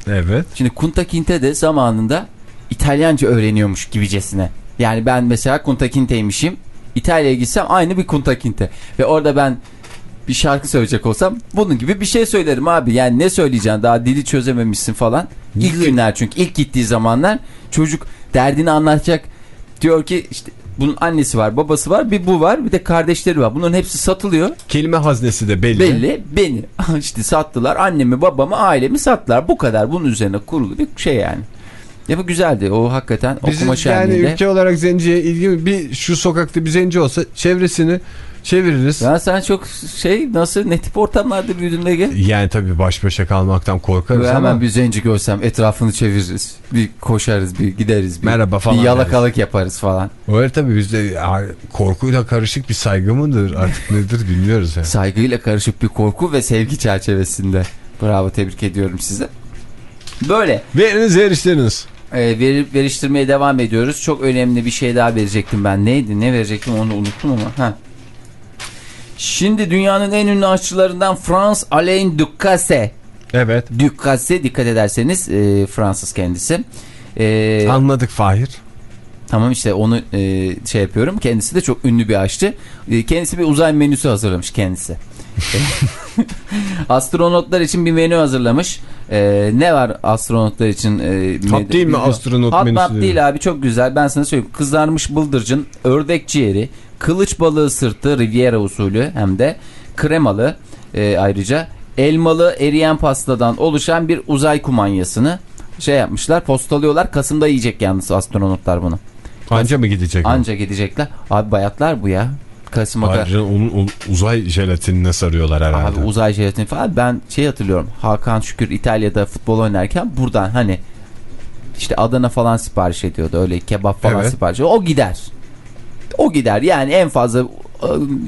Speaker 1: Evet.
Speaker 3: Şimdi Kunta Kinte de zamanında İtalyanca öğreniyormuş gibicesine. Yani ben mesela Kunta Kinte'ymişim. İtalya'ya gitsem aynı bir Kunta Kinte. Ve orada ben bir şarkı söyleyecek olsam bunun gibi bir şey söylerim abi. Yani ne söyleyeceksin daha dili çözememişsin falan. İlk günler çünkü ilk gittiği zamanlar çocuk derdini anlatacak. Diyor ki işte bunun annesi var babası var bir bu var bir de kardeşleri var. Bunların hepsi satılıyor.
Speaker 1: Kelime haznesi de belli.
Speaker 3: Belli beni işte sattılar annemi babamı ailemi sattılar bu kadar bunun üzerine kurulu bir şey yani. Ya bu güzeldi o hakikaten
Speaker 1: Biz
Speaker 3: okuma
Speaker 1: yani
Speaker 3: şenliğinde.
Speaker 1: ülke olarak zenciye ilgi bir şu sokakta bir zenci olsa çevresini çeviririz.
Speaker 3: Ya sen çok şey nasıl ne tip ortamlarda büyüdün Ege?
Speaker 1: Yani tabii baş başa kalmaktan korkarız
Speaker 3: Ve
Speaker 1: ama
Speaker 3: hemen bir zenci görsem etrafını çeviririz. Bir koşarız bir gideriz. Bir,
Speaker 1: Merhaba falan
Speaker 3: Bir yalakalık yaparız falan.
Speaker 1: öyle tabii bizde korkuyla karışık bir saygı mıdır artık nedir bilmiyoruz yani.
Speaker 3: Saygıyla karışık bir korku ve sevgi çerçevesinde. Bravo tebrik ediyorum size. Böyle
Speaker 1: Veriniz verişleriniz.
Speaker 3: E, verip veriştirmeye devam ediyoruz. Çok önemli bir şey daha verecektim ben. Neydi ne verecektim onu unuttum ama. Ha. Şimdi dünyanın en ünlü aşçılarından Frans Alain Ducasse.
Speaker 1: Evet.
Speaker 3: Ducasse dikkat ederseniz e, Fransız kendisi. E,
Speaker 1: Anladık Fahir.
Speaker 3: Tamam işte onu e, şey yapıyorum. Kendisi de çok ünlü bir aşçı. E, kendisi bir uzay menüsü hazırlamış kendisi. astronotlar için bir menü hazırlamış. Ee, ne var astronotlar için? E,
Speaker 1: Hap değil mi astronot
Speaker 3: Hap
Speaker 1: menüsü
Speaker 3: hap değil abi çok güzel. Ben sana söyleyeyim. Kızarmış bıldırcın, ördek ciğeri, kılıç balığı sırtı Riviera usulü hem de kremalı e, ayrıca elmalı eriyen pastadan oluşan bir uzay kumanyasını şey yapmışlar postalıyorlar. Kasım'da yiyecek yalnız astronotlar bunu.
Speaker 1: Anca mı gidecek?
Speaker 3: Anca gidecekler. Abi bayatlar bu ya. Kasım'a kadar.
Speaker 1: Ayrıca onun, uzay jelatinine sarıyorlar herhalde.
Speaker 3: Abi uzay jelatini falan. Ben şey hatırlıyorum. Hakan Şükür İtalya'da futbol oynarken buradan hani işte Adana falan sipariş ediyordu. Öyle kebap falan
Speaker 1: Evet.
Speaker 3: sipariş ediyordu. O gider. O gider. Yani en fazla ıı,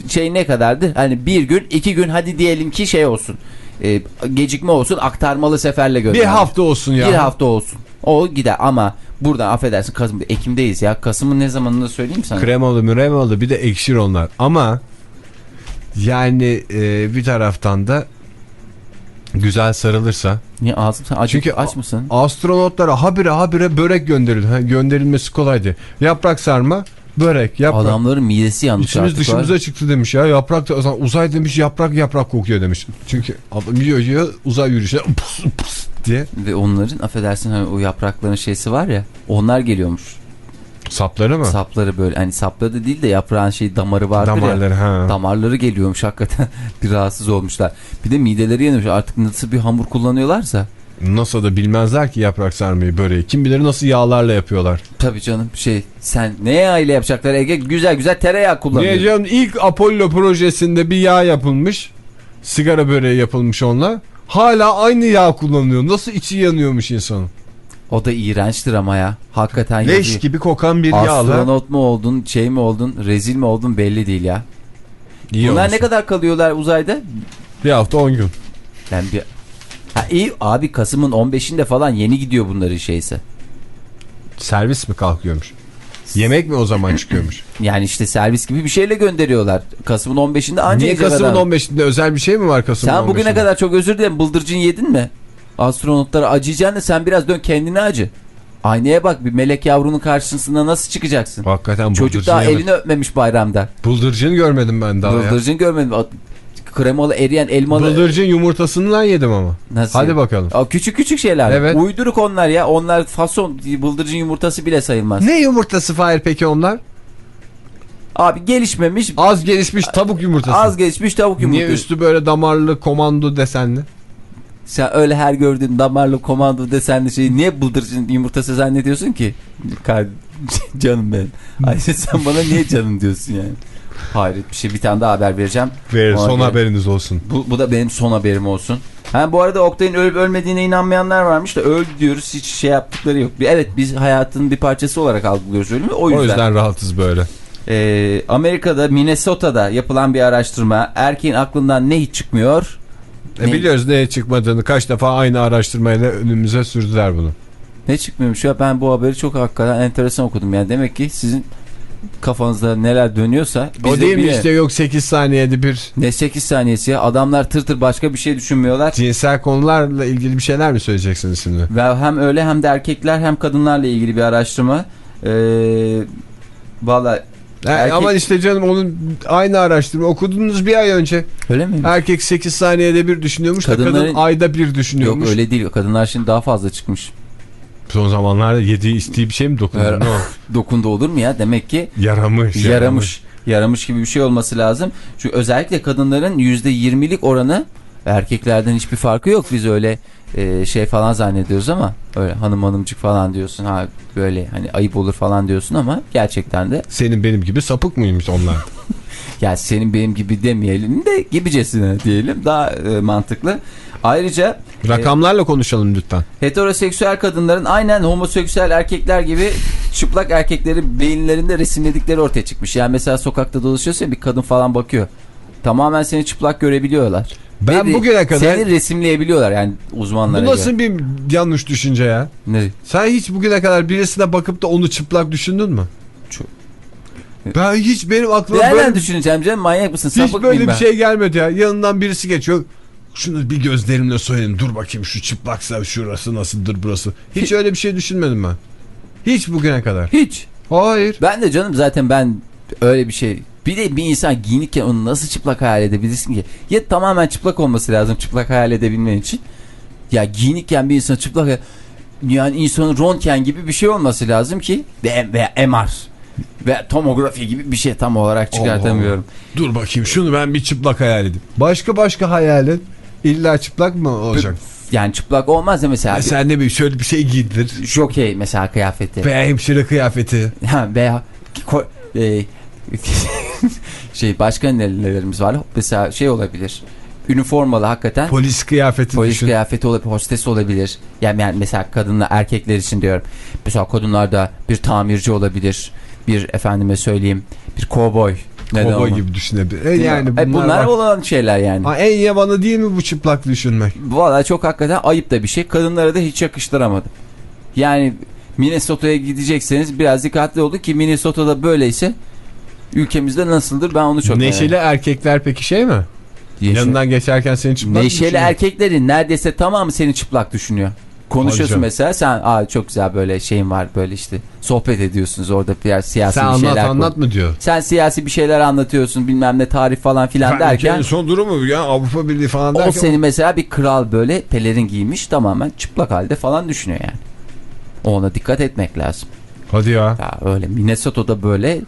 Speaker 3: şey ne kadardı? Hani bir gün, iki gün hadi diyelim ki şey olsun. Ee, gecikme olsun. Aktarmalı seferle gönder.
Speaker 1: bir hafta olsun ya.
Speaker 3: Bir hafta olsun. O gider ama buradan affedersin Kasım, Ekim'deyiz ya. Kasım'ın ne zamanını söyleyeyim sana.
Speaker 1: Kremalı müremalı bir de ekşir onlar. Ama yani e, bir taraftan da güzel sarılırsa.
Speaker 3: Niye ağzım sen acı,
Speaker 1: Çünkü
Speaker 3: aç mısın?
Speaker 1: Astronotlara habire habire börek gönderildi. Ha, gönderilmesi kolaydı. Yaprak sarma, börek, yaprak.
Speaker 3: Adamların midesi yanmış
Speaker 1: İçimiz
Speaker 3: artık.
Speaker 1: dışımıza
Speaker 3: var.
Speaker 1: çıktı demiş ya. Yaprak da uzay demiş yaprak yaprak kokuyor demiş. Çünkü adam yiyor yiyor uzay yürüyüşe pıs pıs diye
Speaker 3: Ve onların affedersin hani o yaprakların şeysi var ya onlar geliyormuş.
Speaker 1: sapları mı?
Speaker 3: Sapları böyle hani sapları da değil de yaprağın şey damarı vardır
Speaker 1: Damarları
Speaker 3: ya.
Speaker 1: ha.
Speaker 3: Damarları geliyormuş hakikaten. bir rahatsız olmuşlar. Bir de mideleri yanmış artık nasıl bir hamur kullanıyorlarsa.
Speaker 1: Nasıl da bilmezler ki yaprak sarmayı böreği. Kim bilir nasıl yağlarla yapıyorlar.
Speaker 3: Tabii canım şey sen ne yağ ile yapacaklar Ege güzel güzel tereyağı kullanıyor.
Speaker 1: Niye canım ilk Apollo projesinde bir yağ yapılmış. Sigara böreği yapılmış onunla. Hala aynı yağ kullanılıyor. Nasıl içi yanıyormuş insanın.
Speaker 3: O da iğrençtir ama ya. Hakikaten
Speaker 1: Leş
Speaker 3: yazıyor.
Speaker 1: gibi kokan bir yağla.
Speaker 3: Astronot mu oldun şey mi oldun rezil mi oldun belli değil ya.
Speaker 1: İyi
Speaker 3: Bunlar
Speaker 1: olmuş.
Speaker 3: ne kadar kalıyorlar uzayda?
Speaker 1: Bir hafta 10 gün.
Speaker 3: Yani bir... Ha iyi abi Kasım'ın 15'inde falan yeni gidiyor bunların şeyse.
Speaker 1: Servis mi kalkıyormuş? Yemek mi o zaman çıkıyormuş?
Speaker 3: Yani işte servis gibi bir şeyle gönderiyorlar. Kasım'ın 15'inde anca
Speaker 1: Niye Kasım'ın
Speaker 3: adam.
Speaker 1: 15'inde özel bir şey mi var Kasım'ın
Speaker 3: Sen bugüne
Speaker 1: 15'inde?
Speaker 3: kadar çok özür dilerim bıldırcın yedin mi? Astronotlara acıyacaksın da sen biraz dön kendine acı. Aynaya bak bir melek yavrunun karşısına nasıl çıkacaksın?
Speaker 1: Hakikaten
Speaker 3: Çocuk daha elini öpmemiş bayramda.
Speaker 1: Bıldırcın görmedim ben daha ya.
Speaker 3: Bıldırcın görmedim. Kremalı eriyen elmalı.
Speaker 1: Bıldırcın yumurtasından yedim ama.
Speaker 3: Nasıl
Speaker 1: Hadi bakalım.
Speaker 3: Aa, küçük küçük şeyler.
Speaker 1: Evet.
Speaker 3: Uyduruk onlar ya. Onlar fason bıldırcın yumurtası bile sayılmaz.
Speaker 1: Ne yumurtası Fahir peki onlar?
Speaker 3: Abi gelişmemiş
Speaker 1: Az gelişmiş tavuk yumurtası.
Speaker 3: az geçmiş tavuk
Speaker 1: Niye
Speaker 3: yumurtası.
Speaker 1: üstü böyle damarlı komando desenli?
Speaker 3: Sen öyle her gördüğün damarlı komando desenli şeyi niye bıldırcın yumurtası zannediyorsun ki? Canım benim. Ayşe sen bana niye canım diyorsun yani? Hayret bir şey. Bir tane daha haber vereceğim.
Speaker 1: Verir
Speaker 3: Ona
Speaker 1: son
Speaker 3: göre-
Speaker 1: haberiniz olsun.
Speaker 3: Bu, bu da benim son haberim olsun. Ha, bu arada Oktay'ın ölüp ölmediğine inanmayanlar varmış da öldü diyoruz hiç şey yaptıkları yok. Evet biz hayatın bir parçası olarak algılıyoruz ölümü o yüzden.
Speaker 1: O yüzden rahatız böyle.
Speaker 3: Ee, Amerika'da Minnesota'da yapılan bir araştırma erkeğin aklından ne hiç çıkmıyor?
Speaker 1: E
Speaker 3: Ne?
Speaker 1: biliyoruz neye çıkmadığını kaç defa aynı araştırmayla önümüze sürdüler bunu.
Speaker 3: Ne çıkmıyormuş ya ben bu haberi çok hakikaten enteresan okudum yani demek ki sizin kafanızda neler dönüyorsa
Speaker 1: o
Speaker 3: de
Speaker 1: değil mi
Speaker 3: bile-
Speaker 1: işte yok 8 saniyede bir
Speaker 3: ne 8 saniyesi ya adamlar tır tır başka bir şey düşünmüyorlar
Speaker 1: cinsel konularla ilgili bir şeyler mi söyleyeceksiniz şimdi?
Speaker 3: ve hem öyle hem de erkekler hem kadınlarla ilgili bir araştırma ee, valla
Speaker 1: E,
Speaker 3: Erkek-
Speaker 1: Ama işte canım onun aynı araştırma okudunuz bir ay önce.
Speaker 3: öyle mi?
Speaker 1: Erkek 8 saniyede bir düşünüyormuş da
Speaker 3: Kadınların-
Speaker 1: kadın ayda bir
Speaker 3: Yok
Speaker 1: düşünüyormuş.
Speaker 3: öyle değil kadınlar şimdi daha fazla çıkmış
Speaker 1: Son zamanlarda yediği içtiği bir şey mi dokundu? O?
Speaker 3: dokundu olur mu ya demek ki
Speaker 1: Yaramış.
Speaker 3: yaramış. Yaramış gibi bir şey olması lazım. Çünkü özellikle kadınların %20'lik oranı erkeklerden hiçbir farkı yok. Biz öyle e, şey falan zannediyoruz ama öyle hanım hanımcık falan diyorsun. Ha böyle hani ayıp olur falan diyorsun ama gerçekten de
Speaker 1: Senin benim gibi sapık mıymış onlar?
Speaker 3: ya senin benim gibi demeyelim de gibicesine diyelim daha e, mantıklı. Ayrıca e,
Speaker 1: Rakamlarla konuşalım lütfen.
Speaker 3: heteroseksüel kadınların aynen homoseksüel erkekler gibi çıplak erkekleri beyinlerinde resimledikleri ortaya çıkmış. Yani mesela sokakta dolaşıyorsa ya, bir kadın falan bakıyor. Tamamen seni çıplak görebiliyorlar.
Speaker 1: Ben
Speaker 3: Ve
Speaker 1: bugüne kadar-
Speaker 3: Seni resimleyebiliyorlar yani
Speaker 1: Bu
Speaker 3: uzmanlara
Speaker 1: nasıl
Speaker 3: göre.
Speaker 1: bir yanlış düşünce ya?
Speaker 3: Ne?
Speaker 1: Sen hiç bugüne kadar birisine bakıp da onu çıplak düşündün mü?
Speaker 3: Çok.
Speaker 1: Ben hiç benim aklıma
Speaker 3: Nereden
Speaker 1: böyle,
Speaker 3: düşüneceğim canım manyak mısın?
Speaker 1: hiç
Speaker 3: Sapık
Speaker 1: böyle bir
Speaker 3: ben?
Speaker 1: şey gelmedi ya. Yanından birisi geçiyor. Şunu bir gözlerimle söyleyeyim. Dur bakayım şu çıplaksa şurası nasıldır burası. Hiç öyle bir şey düşünmedim ben. Hiç bugüne kadar.
Speaker 3: Hiç.
Speaker 1: Hayır.
Speaker 3: Ben de canım zaten ben öyle bir şey Bir de bir insan giyinirken onu nasıl çıplak hayal edebilirsin ki? Ya tamamen çıplak olması lazım çıplak hayal edebilmen için. Ya giyinirken bir insan çıplak yani insanın röntgen gibi bir şey olması lazım ki ve, ve MR ve tomografi gibi bir şey tam olarak çıkartamıyorum.
Speaker 1: Dur bakayım şunu ben bir çıplak hayal edeyim. Başka başka hayal et. İlla çıplak mı olacak?
Speaker 3: Yani çıplak olmaz ya mesela.
Speaker 1: Mesela ne bir şöyle bir şey giydir.
Speaker 3: Jokey mesela kıyafeti.
Speaker 1: Veya hemşire kıyafeti.
Speaker 3: Ha, veya e, şey başka nelerimiz var? Mesela şey olabilir. Üniformalı hakikaten.
Speaker 1: Polis kıyafeti
Speaker 3: Polis
Speaker 1: düşün.
Speaker 3: kıyafeti olabilir, hostes olabilir. Yani, yani mesela kadınla erkekler için diyorum. Mesela kadınlarda bir tamirci olabilir. Bir efendime söyleyeyim bir kovboy.
Speaker 1: Kovboy gibi düşünebilir. E yani bunlar,
Speaker 3: E, bunlar
Speaker 1: var.
Speaker 3: olan şeyler yani.
Speaker 1: Ha, en yavanı değil mi bu çıplak düşünmek?
Speaker 3: Valla çok hakikaten ayıp da bir şey. Kadınlara da hiç yakıştıramadım. Yani Minnesota'ya gidecekseniz biraz dikkatli olun ki Minnesota'da böyleyse ülkemizde nasıldır ben onu çok
Speaker 1: Neşeli erkekler peki şey mi?
Speaker 3: Neşeli,
Speaker 1: Yanından geçerken seni çıplak
Speaker 3: Neşeli erkeklerin neredeyse tamamı seni çıplak düşünüyor. Konuşuyorsun
Speaker 1: Hocam.
Speaker 3: mesela sen Aa, çok güzel böyle şeyin var böyle işte sohbet ediyorsunuz orada biraz siyasi
Speaker 1: Sen
Speaker 3: bir
Speaker 1: anlat
Speaker 3: şeyler.
Speaker 1: anlat
Speaker 3: koy-
Speaker 1: mı diyor?
Speaker 3: Sen siyasi bir şeyler anlatıyorsun bilmem ne tarih falan filan derken
Speaker 1: Ülkenin son durumu ya Avrupa Birliği falan derken.
Speaker 3: o seni mesela bir kral böyle pelerin giymiş tamamen çıplak halde falan düşünüyor yani. Ona dikkat etmek lazım.
Speaker 1: Hadi ya.
Speaker 3: Ya öyle Minnesota'da böyle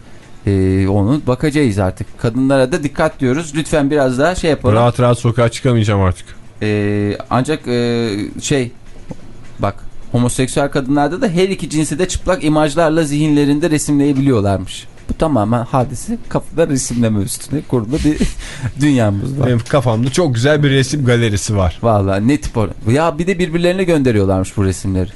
Speaker 3: e, onu bakacağız artık. Kadınlara da dikkat diyoruz. Lütfen biraz daha şey yapalım.
Speaker 1: Rahat rahat sokağa çıkamayacağım artık.
Speaker 3: E, ancak e, şey bak homoseksüel kadınlarda da her iki cinsi de çıplak imajlarla zihinlerinde resimleyebiliyorlarmış. Bu tamamen hadisi kafada resimleme üstüne kurulu bir dünyamız var.
Speaker 1: Benim kafamda çok güzel bir resim galerisi var.
Speaker 3: Vallahi ne tip o- Ya bir de birbirlerine gönderiyorlarmış bu resimleri.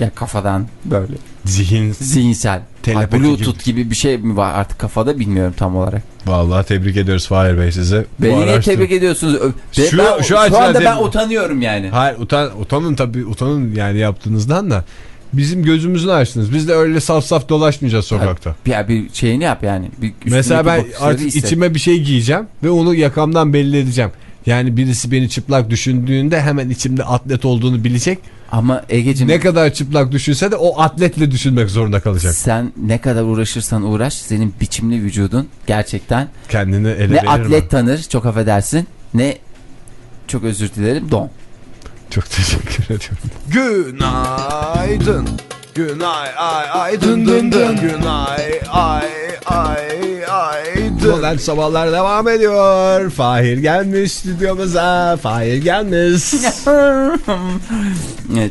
Speaker 3: Ya kafadan böyle.
Speaker 1: Zihin.
Speaker 3: Zihinsel. Ay, Bluetooth gibi. bir şey mi var artık kafada bilmiyorum tam olarak.
Speaker 1: Vallahi tebrik ediyoruz Fahir Bey size.
Speaker 3: Beni niye tebrik ediyorsunuz? Ö-
Speaker 1: Şu-
Speaker 3: ben,
Speaker 1: şu
Speaker 3: şu, anda ben utanıyorum yani.
Speaker 1: Hayır utan, utanın tabii utanın yani yaptığınızdan da. Bizim gözümüzü açtınız. Biz de öyle saf saf dolaşmayacağız sokakta.
Speaker 3: Ya bir şeyini yap yani. Bir
Speaker 1: Mesela ben artık
Speaker 3: hisset.
Speaker 1: içime bir şey giyeceğim ve onu yakamdan belli edeceğim. Yani birisi beni çıplak düşündüğünde hemen içimde atlet olduğunu bilecek.
Speaker 3: Ama Ege'cim
Speaker 1: Ne kadar çıplak düşünse de o atletle düşünmek zorunda kalacak.
Speaker 3: sen ne kadar uğraşırsan uğraş senin biçimli vücudun gerçekten
Speaker 1: Kendini ele
Speaker 3: ne
Speaker 1: verir mi?
Speaker 3: atlet tanır çok affedersin ne çok özür dilerim don.
Speaker 1: Çok teşekkür ediyorum.
Speaker 4: Günaydın. Günay ay ay dın dın dın. Günay ay ay ay.
Speaker 1: Modern sabahlar devam ediyor. Fahir gelmiş stüdyomuza. Fahir gelmiş.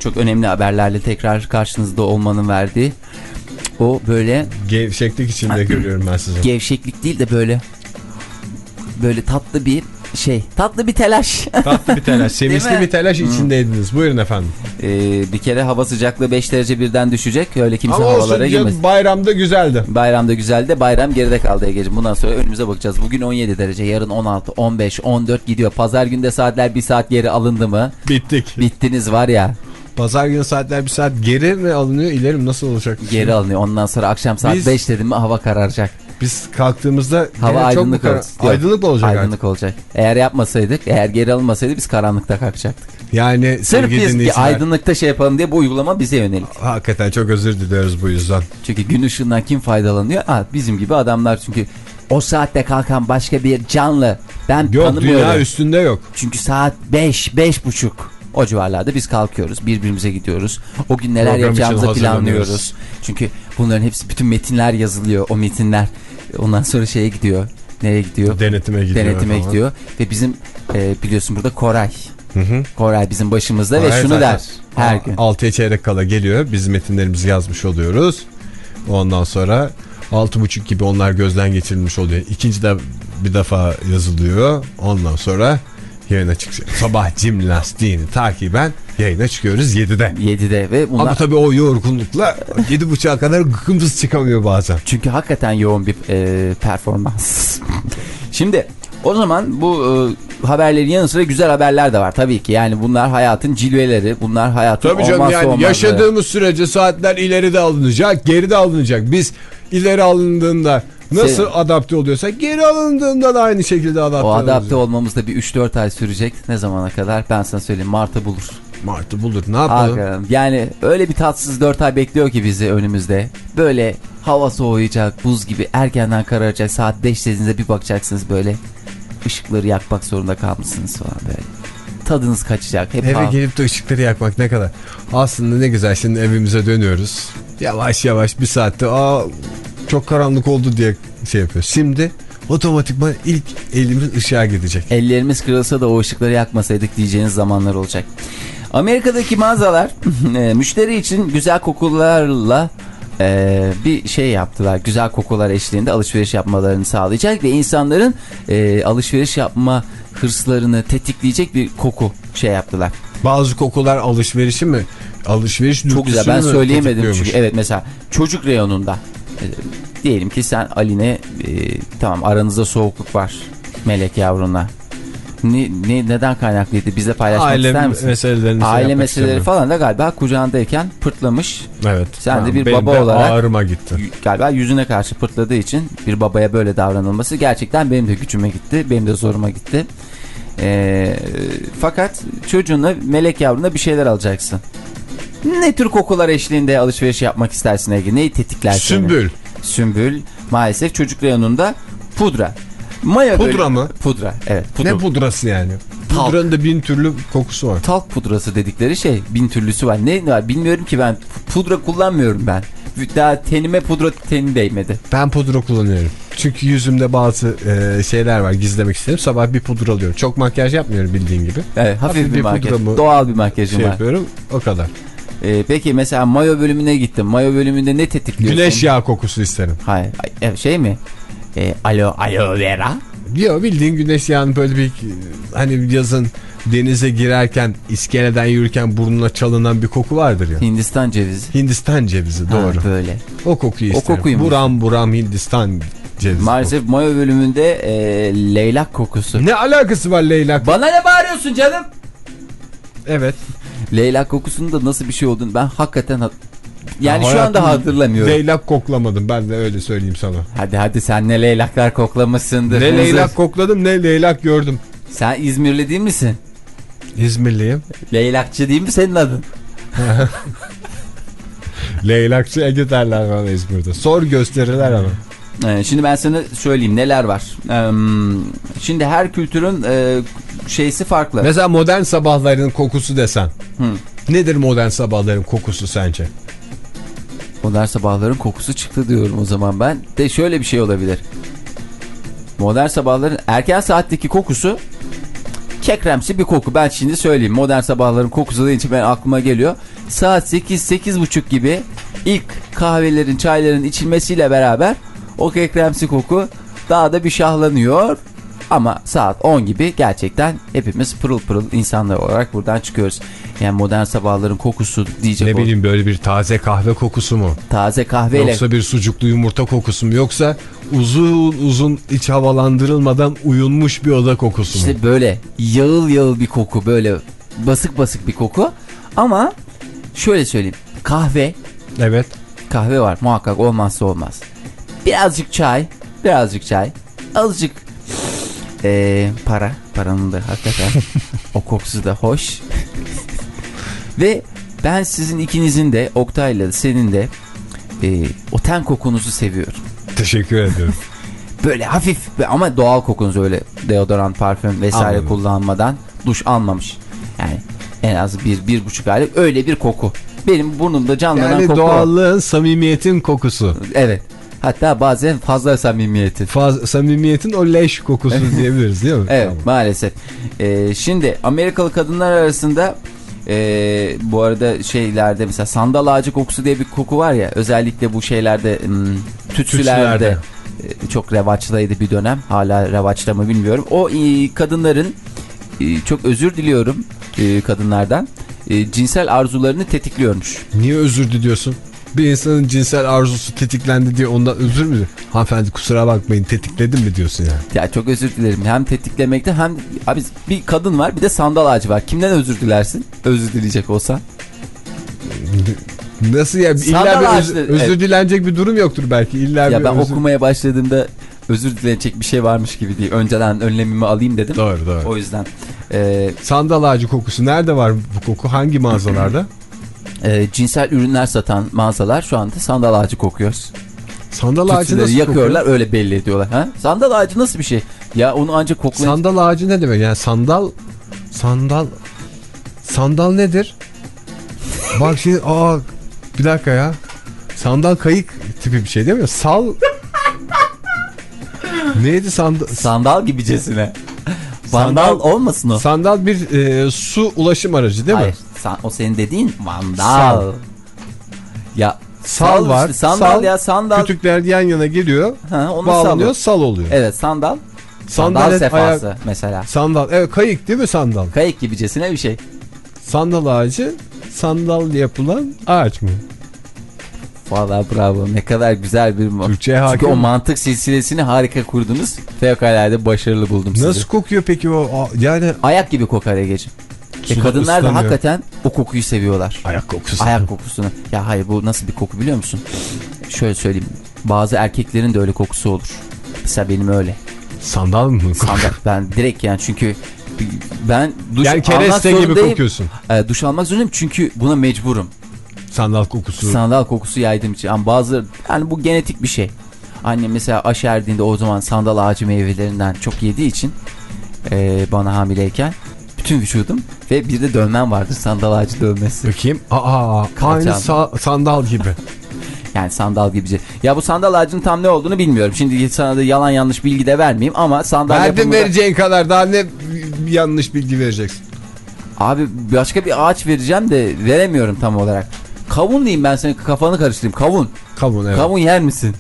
Speaker 3: Çok önemli haberlerle tekrar karşınızda olmanın verdiği o böyle
Speaker 1: Gevşeklik içinde görüyorum ben sizi.
Speaker 3: gevşeklik değil de böyle böyle tatlı bir şey tatlı bir telaş.
Speaker 1: Tatlı bir telaş, sevinçli bir telaş içindeydiniz. Buyurun efendim.
Speaker 3: Ee, bir kere hava sıcaklığı 5 derece birden düşecek öyle kimse
Speaker 1: Ama
Speaker 3: havalara
Speaker 1: ya,
Speaker 3: girmesin.
Speaker 1: bayramda güzeldi.
Speaker 3: Bayramda güzeldi. Bayram geride kaldı Ege'ciğim. Bundan sonra önümüze bakacağız. Bugün 17 derece, yarın 16, 15, 14 gidiyor. Pazar günde saatler bir saat geri alındı mı?
Speaker 1: Bittik.
Speaker 3: Bittiniz var ya.
Speaker 1: Pazar günü saatler bir saat geri mi alınıyor ileri mi nasıl olacak?
Speaker 3: Geri alınıyor. Ondan sonra akşam saat
Speaker 1: Biz-
Speaker 3: 5 dedim mi hava kararacak.
Speaker 1: Biz kalktığımızda
Speaker 3: Hava
Speaker 1: gene çok mu
Speaker 3: aydınlık olacak. Yok,
Speaker 1: Aydınlık mı olacak
Speaker 3: Aydınlık olacak. Eğer yapmasaydık, eğer geri alınmasaydı biz karanlıkta kalkacaktık.
Speaker 1: artık? Yani
Speaker 3: Sırf biz aydınlıkta şey yapalım diye bu uygulama bize yönelik.
Speaker 1: Hakikaten çok özür diliyoruz bu yüzden.
Speaker 3: Çünkü gün ışığından kim faydalanıyor? Ha, bizim gibi adamlar çünkü o saatte kalkan başka bir canlı ben
Speaker 1: Yok dünya
Speaker 3: tanımıyorum.
Speaker 1: üstünde yok.
Speaker 3: Çünkü saat 5, beş buçuk. O civarlarda biz kalkıyoruz. Birbirimize gidiyoruz. O gün neler
Speaker 1: Program
Speaker 3: yapacağımızı planlıyoruz. Çünkü bunların hepsi bütün metinler yazılıyor. O metinler ondan sonra şeye gidiyor. Nereye gidiyor?
Speaker 1: Denetime gidiyor.
Speaker 3: Denetime
Speaker 1: falan.
Speaker 3: gidiyor. Ve bizim e, biliyorsun burada Koray.
Speaker 1: Hı hı.
Speaker 3: Koray bizim başımızda ve
Speaker 1: Hayır,
Speaker 3: şunu
Speaker 1: zaten
Speaker 3: der her gün.
Speaker 1: 6'ya çeyrek kala geliyor. Biz metinlerimizi yazmış oluyoruz. Ondan sonra 6.30 gibi onlar gözden geçirilmiş oluyor. İkinci de bir defa yazılıyor. Ondan sonra yayına çıkıyor. Sabah jimnastiğini takiben yayına çıkıyoruz 7'de.
Speaker 3: 7'de ve bunlar
Speaker 1: Ama tabii o yorgunlukla 7.30'a kadar gıkımız çıkamıyor bazen.
Speaker 3: Çünkü hakikaten yoğun bir e, performans. Şimdi o zaman bu e, haberlerin yanı sıra güzel haberler de var tabii ki. Yani bunlar hayatın cilveleri, bunlar hayatın
Speaker 1: Tabii canım yani
Speaker 3: olmazları.
Speaker 1: yaşadığımız sürece saatler ileride alınacak, geride alınacak. Biz ileri alındığında nasıl
Speaker 3: Şey-
Speaker 1: adapte oluyorsak geri alındığında da aynı şekilde adapte
Speaker 3: O adapte
Speaker 1: olacağız.
Speaker 3: olmamız da bir 3-4 ay sürecek. Ne zamana kadar? Ben sana söyleyeyim Mart'ı bulur.
Speaker 1: Mart'ı bulur ne yapalım?
Speaker 3: Hakikaten. Yani öyle bir tatsız 4 ay bekliyor ki bizi önümüzde. Böyle Hava soğuyacak, buz gibi erkenden kararacak. Saat 5 dediğinizde bir bakacaksınız böyle. ışıkları yakmak zorunda kalmışsınız falan böyle. Tadınız kaçacak. Hep
Speaker 1: Eve
Speaker 3: pahalı.
Speaker 1: gelip de ışıkları yakmak ne kadar. Aslında ne güzel şimdi evimize dönüyoruz. Yavaş yavaş bir saatte aa çok karanlık oldu diye şey yapıyoruz. Şimdi otomatikman ilk elimiz ışığa gidecek.
Speaker 3: Ellerimiz kırılsa da o ışıkları yakmasaydık diyeceğiniz zamanlar olacak. Amerika'daki mağazalar e, müşteri için güzel kokularla e, bir şey yaptılar. Güzel kokular eşliğinde alışveriş yapmalarını sağlayacak ve insanların e, alışveriş yapma hırslarını tetikleyecek bir koku şey yaptılar.
Speaker 1: Bazı kokular alışverişi mi? Alışveriş
Speaker 3: Çok güzel ben söyleyemedim çünkü evet mesela çocuk reyonunda e, diyelim ki sen Aline e, tamam aranızda soğukluk var melek yavruna. Ne, ne, neden kaynaklıydı? Bizle paylaşmak
Speaker 1: Aile
Speaker 3: ister misin?
Speaker 1: meselelerini şey
Speaker 3: Aile meseleleri falan da galiba kucağındayken pırtlamış.
Speaker 1: Evet.
Speaker 3: Sen de bir baba
Speaker 1: de
Speaker 3: olarak-
Speaker 1: ağrıma gitti.
Speaker 3: Galiba yüzüne karşı pırtladığı için bir babaya böyle davranılması gerçekten benim de gücüme gitti. Benim de zoruma gitti. Ee, fakat çocuğuna melek yavruna bir şeyler alacaksın. Ne tür kokular eşliğinde alışveriş yapmak istersin Ege? Neyi tetikler seni?
Speaker 1: Sümbül.
Speaker 3: Sümbül. Maalesef çocuk reyonunda pudra. Maya
Speaker 1: Pudra
Speaker 3: böyle-
Speaker 1: mı?
Speaker 3: Pudra. Evet. Pudra.
Speaker 1: Ne pudrası yani?
Speaker 3: Talk.
Speaker 1: Pudranın da bin türlü kokusu var.
Speaker 3: Talk pudrası dedikleri şey bin türlüsü var. Ne var bilmiyorum ki ben pudra kullanmıyorum ben. Daha tenime pudra teni değmedi.
Speaker 1: Ben pudra kullanıyorum. Çünkü yüzümde bazı e, şeyler var gizlemek istedim. Sabah bir pudra alıyorum. Çok makyaj yapmıyorum bildiğin gibi.
Speaker 3: Evet, hafif,
Speaker 1: Hafif
Speaker 3: bir,
Speaker 1: bir
Speaker 3: makyaj. Doğal bir makyajım
Speaker 1: Şey
Speaker 3: var.
Speaker 1: yapıyorum o kadar.
Speaker 3: Ee, peki mesela mayo bölümüne gittim. Mayo bölümünde ne tetikliyorsun?
Speaker 1: Güneş yağı kokusu isterim.
Speaker 3: Hayır. ay- evet, Şey mi? Ee, alo, aloe vera.
Speaker 1: Yok bildiğin güneş yağını böyle bir hani yazın denize girerken iskeleden yürürken burnuna çalınan bir koku vardır ya.
Speaker 3: Hindistan cevizi.
Speaker 1: Hindistan cevizi
Speaker 3: Ha,
Speaker 1: doğru.
Speaker 3: böyle.
Speaker 1: O kokuyu
Speaker 3: O
Speaker 1: isterim.
Speaker 3: kokuyu mu?
Speaker 1: buram buram Hindistan cevizi.
Speaker 3: Maalesef mayo bölümünde e, leylak kokusu.
Speaker 1: Ne alakası var leylak?
Speaker 3: Bana ne bağırıyorsun canım?
Speaker 1: evet.
Speaker 3: Leylak kokusunun da nasıl bir şey olduğunu ben hakikaten yani
Speaker 1: Ya
Speaker 3: şu anda hatırlamıyorum.
Speaker 1: Leylak koklamadım ben de öyle söyleyeyim sana.
Speaker 3: Hadi hadi sen ne leylaklar koklamışsındır.
Speaker 1: Ne
Speaker 3: Hızır.
Speaker 1: leylak kokladım ne leylak gördüm.
Speaker 3: Sen İzmirli değil misin?
Speaker 1: İzmirliyim.
Speaker 3: Leylakçı değil mi senin adın?
Speaker 1: Leylakçı Ege derler bana İzmir'de. Sor gösterirler ama.
Speaker 3: Ee, şimdi ben sana söyleyeyim neler var. Ee, şimdi her kültürün e, şeysi farklı.
Speaker 1: Mesela modern sabahların kokusu desen.
Speaker 3: Hı.
Speaker 1: Nedir modern sabahların kokusu sence?
Speaker 3: Modern sabahların kokusu çıktı diyorum o zaman ben. De şöyle bir şey olabilir. Modern sabahların erken saatteki kokusu kekremsi bir koku. Ben şimdi söyleyeyim. Modern sabahların kokusu deyince ben aklıma geliyor. Saat 8-8.30 gibi ilk kahvelerin, çayların içilmesiyle beraber o kekremsi koku daha da bir şahlanıyor. Ama saat 10 gibi gerçekten hepimiz pırıl pırıl insanlar olarak buradan çıkıyoruz. Yani modern sabahların kokusu diyecek
Speaker 1: Ne bileyim böyle bir taze kahve kokusu mu?
Speaker 3: taze kahveyle.
Speaker 1: Yoksa bir sucuklu yumurta kokusu mu? Yoksa uzun uzun iç havalandırılmadan uyunmuş bir oda kokusu mu?
Speaker 3: İşte böyle yağıl yağıl bir koku böyle basık basık bir koku ama şöyle söyleyeyim kahve
Speaker 1: Evet.
Speaker 3: kahve var muhakkak olmazsa olmaz. Birazcık çay birazcık çay azıcık eee, para paranın da hakikaten o kokusu da hoş ve ben sizin ikinizin de Oktay'la senin de eee, o ten kokunuzu seviyorum.
Speaker 1: Teşekkür ediyorum.
Speaker 3: Böyle hafif ve- ama doğal kokunuz öyle deodorant, parfüm vesaire
Speaker 1: Anladım.
Speaker 3: kullanmadan duş almamış. Yani en az bir, bir buçuk aylık öyle bir koku. Benim burnumda canlanan
Speaker 1: yani
Speaker 3: koku. o.
Speaker 1: doğallığın, samimiyetin kokusu.
Speaker 3: Evet. Hatta bazen fazla samimiyeti.
Speaker 1: Faz, samimiyetin o leş kokusu diyebiliriz değil mi?
Speaker 3: Evet
Speaker 1: Tamam.
Speaker 3: maalesef. Ee, şimdi Amerikalı kadınlar arasında ee, bu arada şeylerde mesela sandal ağacı kokusu diye bir koku var ya özellikle bu şeylerde hmm, tütsülerde,
Speaker 1: Tütsülerde.
Speaker 3: e, çok revaçtaydı bir dönem hala revaçta mı bilmiyorum. O e, kadınların e, çok özür diliyorum e, kadınlardan e, cinsel arzularını tetikliyormuş.
Speaker 1: Niye özür diliyorsun? Bir insanın cinsel arzusu tetiklendi diye ondan özür mü? Hanımefendi kusura bakmayın tetikledim mi diyorsun yani?
Speaker 3: Ya çok özür dilerim. Hem tetiklemekte hem abi bir kadın var bir de sandal ağacı var. Kimden özür dilersin? Özür dileyecek olsan.
Speaker 1: Nasıl ya? İlla
Speaker 3: Sandal
Speaker 1: bir
Speaker 3: ağaçları,
Speaker 1: özür, özür
Speaker 3: evet.
Speaker 1: dilenecek bir durum yoktur belki. İlla
Speaker 3: Ya
Speaker 1: bir
Speaker 3: ben
Speaker 1: özür...
Speaker 3: okumaya başladığımda özür dileyecek bir şey varmış gibi değil. Önceden önlemimi alayım dedim.
Speaker 1: Doğru doğru.
Speaker 3: O yüzden e,
Speaker 1: Sandal ağacı kokusu nerede var bu koku? Hangi mağazalarda?
Speaker 3: e, cinsel ürünler satan mağazalar şu anda sandal ağacı kokuyoruz.
Speaker 1: Sandal ağacı nasıl
Speaker 3: yakıyorlar
Speaker 1: kokuyor?
Speaker 3: öyle belli ediyorlar. Ha? Sandal ağacı nasıl bir şey? Ya onu ancak koklayın.
Speaker 1: Sandal ağacı ne demek? Yani sandal sandal sandal nedir? Bak şimdi aa bir dakika ya. Sandal kayık tipi bir şey değil mi? Sal Neydi sandal?
Speaker 3: Sandal gibicesine. Vandal olmasın o.
Speaker 1: Sandal bir e, su ulaşım aracı değil
Speaker 3: Hayır.
Speaker 1: mi?
Speaker 3: san- o senin dediğin vandal.
Speaker 1: Sal.
Speaker 3: Ya
Speaker 1: Sal var.
Speaker 3: işte, sandal
Speaker 1: sal,
Speaker 3: ya sandal.
Speaker 1: Kütükler yan yana geliyor.
Speaker 3: Ha, onu
Speaker 1: bağlanıyor
Speaker 3: sal.
Speaker 1: sal oluyor.
Speaker 3: Evet sandal. Sandal
Speaker 1: Sandalet
Speaker 3: sefası
Speaker 1: ayak-
Speaker 3: mesela.
Speaker 1: Sandal. Evet kayık değil mi sandal?
Speaker 3: Kayık gibicesine bir şey.
Speaker 1: Sandal ağacı sandal yapılan ağaç mı?
Speaker 3: Valla bravo ne kadar güzel bir Çünkü
Speaker 1: hakim.
Speaker 3: o mantık silsilesini harika kurdunuz. Fevkalade başarılı buldum sizi.
Speaker 1: Nasıl kokuyor peki o? Yani
Speaker 3: Ayak gibi kokar Ege'ciğim. E kadınlar da
Speaker 1: ıslanıyor.
Speaker 3: hakikaten o kokuyu seviyorlar.
Speaker 1: ayak kokusu.
Speaker 3: Ayak kokusunu. Ya hayır bu nasıl bir koku biliyor musun? Şöyle söyleyeyim. Bazı erkeklerin de öyle kokusu olur. Mesela benim öyle.
Speaker 1: Sandal mı?
Speaker 3: Sandal. ben direkt yani çünkü ben duş
Speaker 1: Yani
Speaker 3: almak
Speaker 1: kereste gibi
Speaker 3: zorundayım.
Speaker 1: kokuyorsun.
Speaker 3: E, duş almak zorundayım çünkü buna mecburum.
Speaker 1: Sandal kokusu.
Speaker 3: Sandal kokusu yaydığım için. Ama bazı yani bu genetik bir şey. Annem mesela aşerdiğinde o zaman sandal ağacı meyvelerinden çok yediği için e, bana hamileyken bütün vücudum ve bir de dövmem vardı sandal ağacı dövmesi.
Speaker 1: Bakayım. Aa, aynı sa- sandal gibi.
Speaker 3: Yani sandal gibice. Ya bu sandal ağacının tam ne olduğunu bilmiyorum. Şimdi sana da yalan yanlış bilgi de vermeyeyim ama sandal
Speaker 1: Verdim
Speaker 3: yapımında...
Speaker 1: vereceğin kadar daha ne yanlış bilgi vereceksin.
Speaker 3: Abi başka bir ağaç vereceğim de veremiyorum tam olarak. Kavun diyeyim ben senin kafanı karıştırayım. Kavun.
Speaker 1: Kavun evet.
Speaker 3: Kavun yer misin?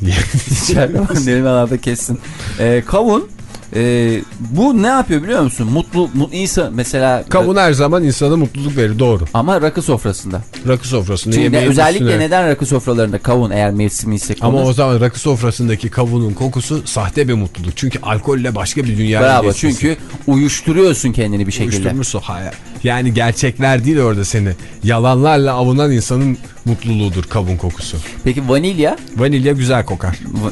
Speaker 3: İçeride bak elime alanda kessin. Ee, kavun e, bu ne yapıyor biliyor musun? Mutlu, mutlu insan mesela
Speaker 1: Kavun her zaman insana mutluluk verir doğru.
Speaker 3: ama rakı sofrasında.
Speaker 1: Rakı sofrasında yemeğin
Speaker 3: özellikle
Speaker 1: üstüne.
Speaker 3: neden rakı sofralarında kavun eğer mevsimi ise
Speaker 1: Ama
Speaker 3: konur.
Speaker 1: o zaman rakı sofrasındaki kavunun kokusu sahte bir mutluluk. Çünkü alkolle başka bir dünyaya
Speaker 3: Bravo
Speaker 1: geçmişsin.
Speaker 3: çünkü uyuşturuyorsun kendini bir şekilde.
Speaker 1: Uyuşturmuşsun hayal. Yani gerçekler değil orada seni. Yalanlarla avunan insanın mutluluğudur kavun kokusu.
Speaker 3: Peki vanilya?
Speaker 1: Vanilya güzel kokar.
Speaker 3: Va-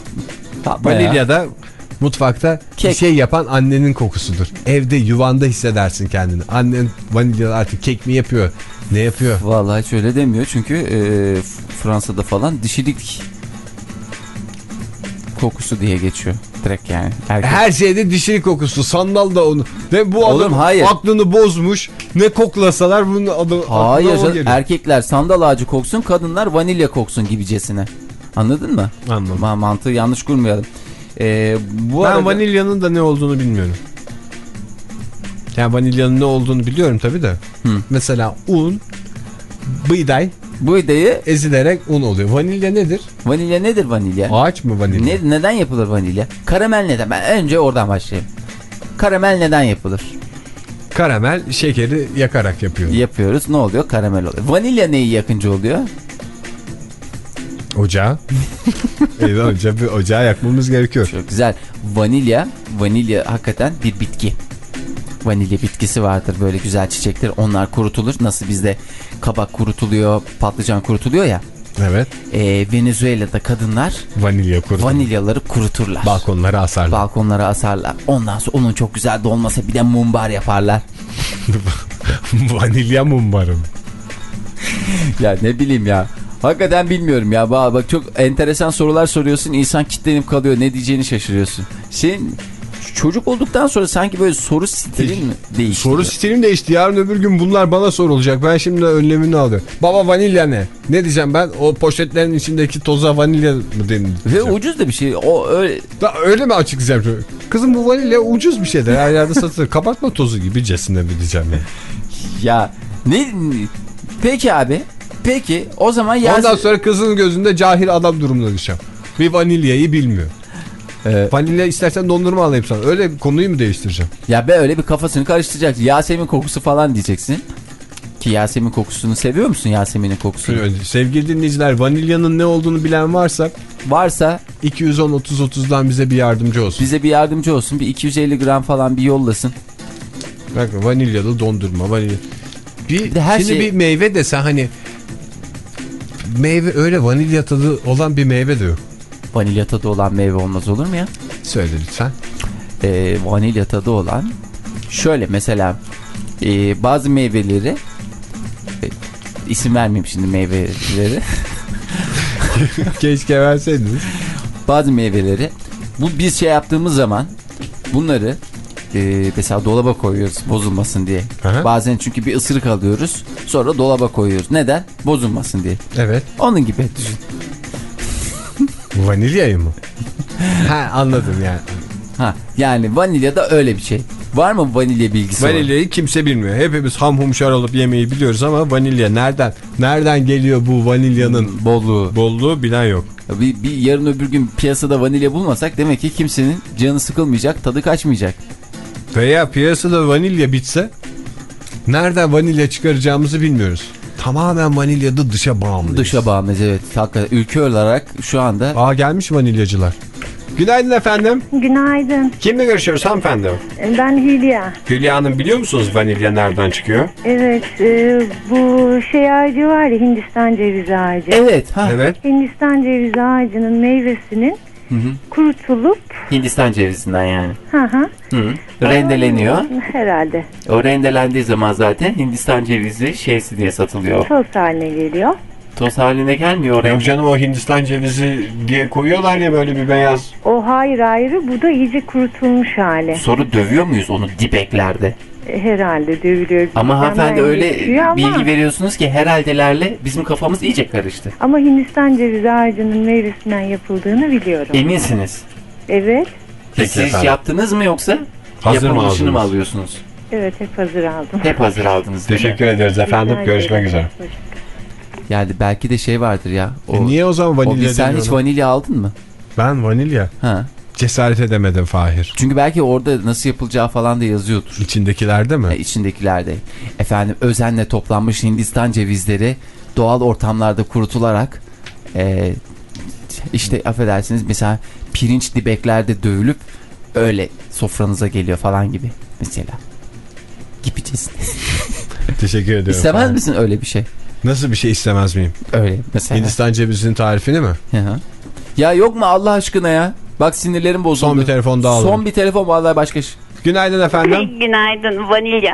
Speaker 3: ya.
Speaker 1: Vanilya da mutfakta bir
Speaker 3: Kek.
Speaker 1: şey yapan annenin kokusudur. Evde yuvanda hissedersin kendini. Annen vanilya artık kek mi yapıyor? Ne yapıyor?
Speaker 3: Vallahi hiç öyle demiyor çünkü e, Fransa'da falan dişilik kokusu diye geçiyor direkt yani. Erkek.
Speaker 1: Her şeyde dişili kokusu. Sandal da onu. Ve bu adam
Speaker 3: Oğlum, hayır.
Speaker 1: aklını bozmuş. Ne koklasalar bunun adı
Speaker 3: Hayır canım, erkekler sandal ağacı koksun kadınlar vanilya koksun gibicesine. Anladın mı?
Speaker 1: Anladım.
Speaker 3: Ma mantığı yanlış kurmayalım. E, bu
Speaker 1: Ben
Speaker 3: arada
Speaker 1: vanilyanın da ne olduğunu bilmiyorum. Yani vanilyanın ne olduğunu biliyorum tabi de.
Speaker 3: Hı.
Speaker 1: Mesela un, buğday
Speaker 3: bu ideyi
Speaker 1: ezilerek un oluyor. Vanilya nedir?
Speaker 3: vanilya nedir vanilya?
Speaker 1: Ağaç mı vanilya?
Speaker 3: Ne, neden yapılır vanilya? Karamel neden? Ben önce oradan başlayayım. Karamel neden yapılır?
Speaker 1: Karamel şekeri yakarak yapıyor.
Speaker 3: Yapıyoruz. Ne oluyor? Karamel oluyor. Vanilya neyi yakınca oluyor?
Speaker 1: Ocağı. Eyvah önce bir ocağı yakmamız gerekiyor.
Speaker 3: Çok güzel. Vanilya, vanilya hakikaten bir bitki. Vanilya bitkisi vardır böyle güzel çiçekler. Onlar kurutulur. Nasıl bizde kabak kurutuluyor, patlıcan kurutuluyor ya.
Speaker 1: Evet.
Speaker 3: Ee, Venezuela'da kadınlar
Speaker 1: Vanilya kurutu.
Speaker 3: vanilyaları kuruturlar.
Speaker 1: Balkonlara asarlar.
Speaker 3: Balkonlara asarlar. Ondan sonra onun çok güzel dolması bir de mumbar yaparlar.
Speaker 1: Vanilya mumbarım.
Speaker 3: ya ne bileyim ya. Hakikaten bilmiyorum ya. Bak, çok enteresan sorular soruyorsun. İnsan kitlenip kalıyor. Ne diyeceğini şaşırıyorsun. Senin çocuk olduktan sonra sanki böyle soru stilin mi değişti?
Speaker 1: Soru stilim değişti. Yarın öbür gün bunlar bana sorulacak. Ben şimdi önlemini alıyorum. Baba vanilya ne? Ne diyeceğim ben? O poşetlerin içindeki toza vanilya mı denir?
Speaker 3: Ve ucuz da bir şey. O öyle
Speaker 1: Da öyle mi açıklayacağım? Kızım bu vanilya ucuz bir şeydir. Her yerde satılır. Kabartma tozu gibi cesine mi diyeceğim yani.
Speaker 3: ya ne Peki abi. Peki o zaman yaz
Speaker 1: Ondan sonra kızın gözünde cahil adam durumuna düşeceğim. Bir vanilyayı bilmiyor.
Speaker 3: Ee,
Speaker 1: Vanilya istersen dondurma alayım sana. Öyle konuyu mu değiştireceğim?
Speaker 3: ya be öyle bir kafasını karıştıracak. Yasemin kokusu falan diyeceksin. Ki Yasemin kokusunu seviyor musun Yasemin'in kokusunu?
Speaker 1: Sevgili dinleyiciler vanilyanın ne olduğunu bilen varsa
Speaker 3: Varsa
Speaker 1: 210-30-30'dan bize bir yardımcı olsun.
Speaker 3: bize bir yardımcı olsun. Bir 250 gram falan bir yollasın.
Speaker 1: Bak vanilyalı dondurma vanilya. Bir,
Speaker 3: Bir de her
Speaker 1: şimdi
Speaker 3: şey-
Speaker 1: bir meyve desen hani meyve öyle vanilya tadı olan bir meyve de yok.
Speaker 3: Vanilya tadı olan meyve olmaz olur mu ya?
Speaker 1: Söyle lütfen.
Speaker 3: Ee, vanilya tadı olan şöyle mesela e, bazı meyveleri e, isim vermeyeyim şimdi meyveleri.
Speaker 1: Keşke verseydiniz.
Speaker 3: bazı meyveleri bu biz şey yaptığımız zaman bunları e, mesela dolaba koyuyoruz bozulmasın diye.
Speaker 1: Aha.
Speaker 3: Bazen çünkü bir ısırık alıyoruz sonra dolaba koyuyoruz. Neden? Bozulmasın diye.
Speaker 1: Evet.
Speaker 3: Onun gibi düşün.
Speaker 1: Vanilyayı mı? ha anladım yani.
Speaker 3: Ha, yani vanilya da öyle bir şey. Var mı vanilya bilgisi?
Speaker 1: Vanilyayı kimse bilmiyor. Hepimiz ham humşar olup yemeği biliyoruz ama vanilya nereden nereden geliyor bu vanilyanın
Speaker 3: bolluğu.
Speaker 1: bolluğu bilen yok.
Speaker 3: Bir, bir yarın öbür gün piyasada vanilya bulmasak demek ki kimsenin canı sıkılmayacak, tadı kaçmayacak.
Speaker 1: Veya piyasada vanilya bitse nereden vanilya çıkaracağımızı bilmiyoruz. Tamamen vanilya da dışa bağımlı.
Speaker 3: Dışa bağımlıyız evet. Hakikaten ülke olarak şu anda
Speaker 1: Aa gelmiş vanilyacılar. Günaydın efendim.
Speaker 5: Günaydın.
Speaker 1: Kimle görüşüyoruz hanımefendi?
Speaker 5: Ben Hülya.
Speaker 1: Hülya Hanım biliyor musunuz vanilya nereden çıkıyor?
Speaker 5: Evet, e, bu şey ağacı var ya Hindistan cevizi ağacı.
Speaker 3: Evet. Ha.
Speaker 1: Evet.
Speaker 5: Hindistan cevizi ağacının meyvesinin
Speaker 3: Hı hı.
Speaker 5: kurutulup
Speaker 3: Hindistan cevizinden yani.
Speaker 5: hı hı,
Speaker 3: Hı. Rendeleniyor.
Speaker 5: herhalde
Speaker 3: O rendelendiği zaman zaten Hindistan cevizi şeysi diye satılıyor.
Speaker 5: toz haline geliyor.
Speaker 3: Toz haline gelmiyor oraya.
Speaker 1: Yok canım o Hindistan cevizi diye koyuyorlar ya böyle bir beyaz.
Speaker 5: O hayır ayrı, bu da iyice kurutulmuş hali.
Speaker 3: Sonra dövüyor muyuz onu dibeklerde?
Speaker 5: Herhalde dövülüyor.
Speaker 3: Ama hanımefendi öyle
Speaker 5: geçiyor ama,
Speaker 3: bilgi veriyorsunuz ki herhaldelerle bizim kafamız iyice karıştı.
Speaker 5: Ama Hindistan cevizi ağacının meyvesinden yapıldığını biliyorum.
Speaker 3: Eminsiniz.
Speaker 5: Evet,
Speaker 1: Peki
Speaker 3: Siz
Speaker 1: efendim.
Speaker 3: yaptınız mı yoksa
Speaker 1: Hazır mı
Speaker 3: yapılmışını mı
Speaker 1: aldınız?
Speaker 3: alıyorsunuz?
Speaker 5: evet hep hazır aldım.
Speaker 3: Hep hazır aldınız. değil mi?
Speaker 1: Teşekkür ederiz efendim.
Speaker 5: Rica
Speaker 1: Görüşmek
Speaker 5: ederim.
Speaker 1: üzere.
Speaker 3: Yani belki de şey vardır ya. O,
Speaker 1: E niye o zaman
Speaker 3: o
Speaker 1: vanilya
Speaker 3: bir- sen hiç vanilya aldın mı?
Speaker 1: Ben vanilya.
Speaker 3: Ha.
Speaker 1: Cesaret edemedim Fahir.
Speaker 3: Çünkü belki orada nasıl yapılacağı falan da yazıyordur.
Speaker 1: İçindekilerde mi?
Speaker 3: E, içindekilerde. Efendim özenle toplanmış Hindistan cevizleri doğal ortamlarda kurutularak e, işte affedersiniz mesela pirinç dibeklerde dövülüp öyle sofranıza geliyor falan gibi mesela. Gibicesine.
Speaker 1: Teşekkür ediyorum.
Speaker 3: İstemez
Speaker 1: Fahir.
Speaker 3: misin öyle bir şey?
Speaker 1: Nasıl bir şey istemez miyim?
Speaker 3: Öyle mesela.
Speaker 1: Hindistan cevizinin tarifini mi?
Speaker 3: Hı hı. Ya yok mu Allah aşkına ya? Bak sinirlerim bozuldu.
Speaker 1: Son bir telefon daha alalım.
Speaker 3: Son bir telefon vallahi başka şey.
Speaker 1: Günaydın efendim.
Speaker 6: Günaydın vanilya.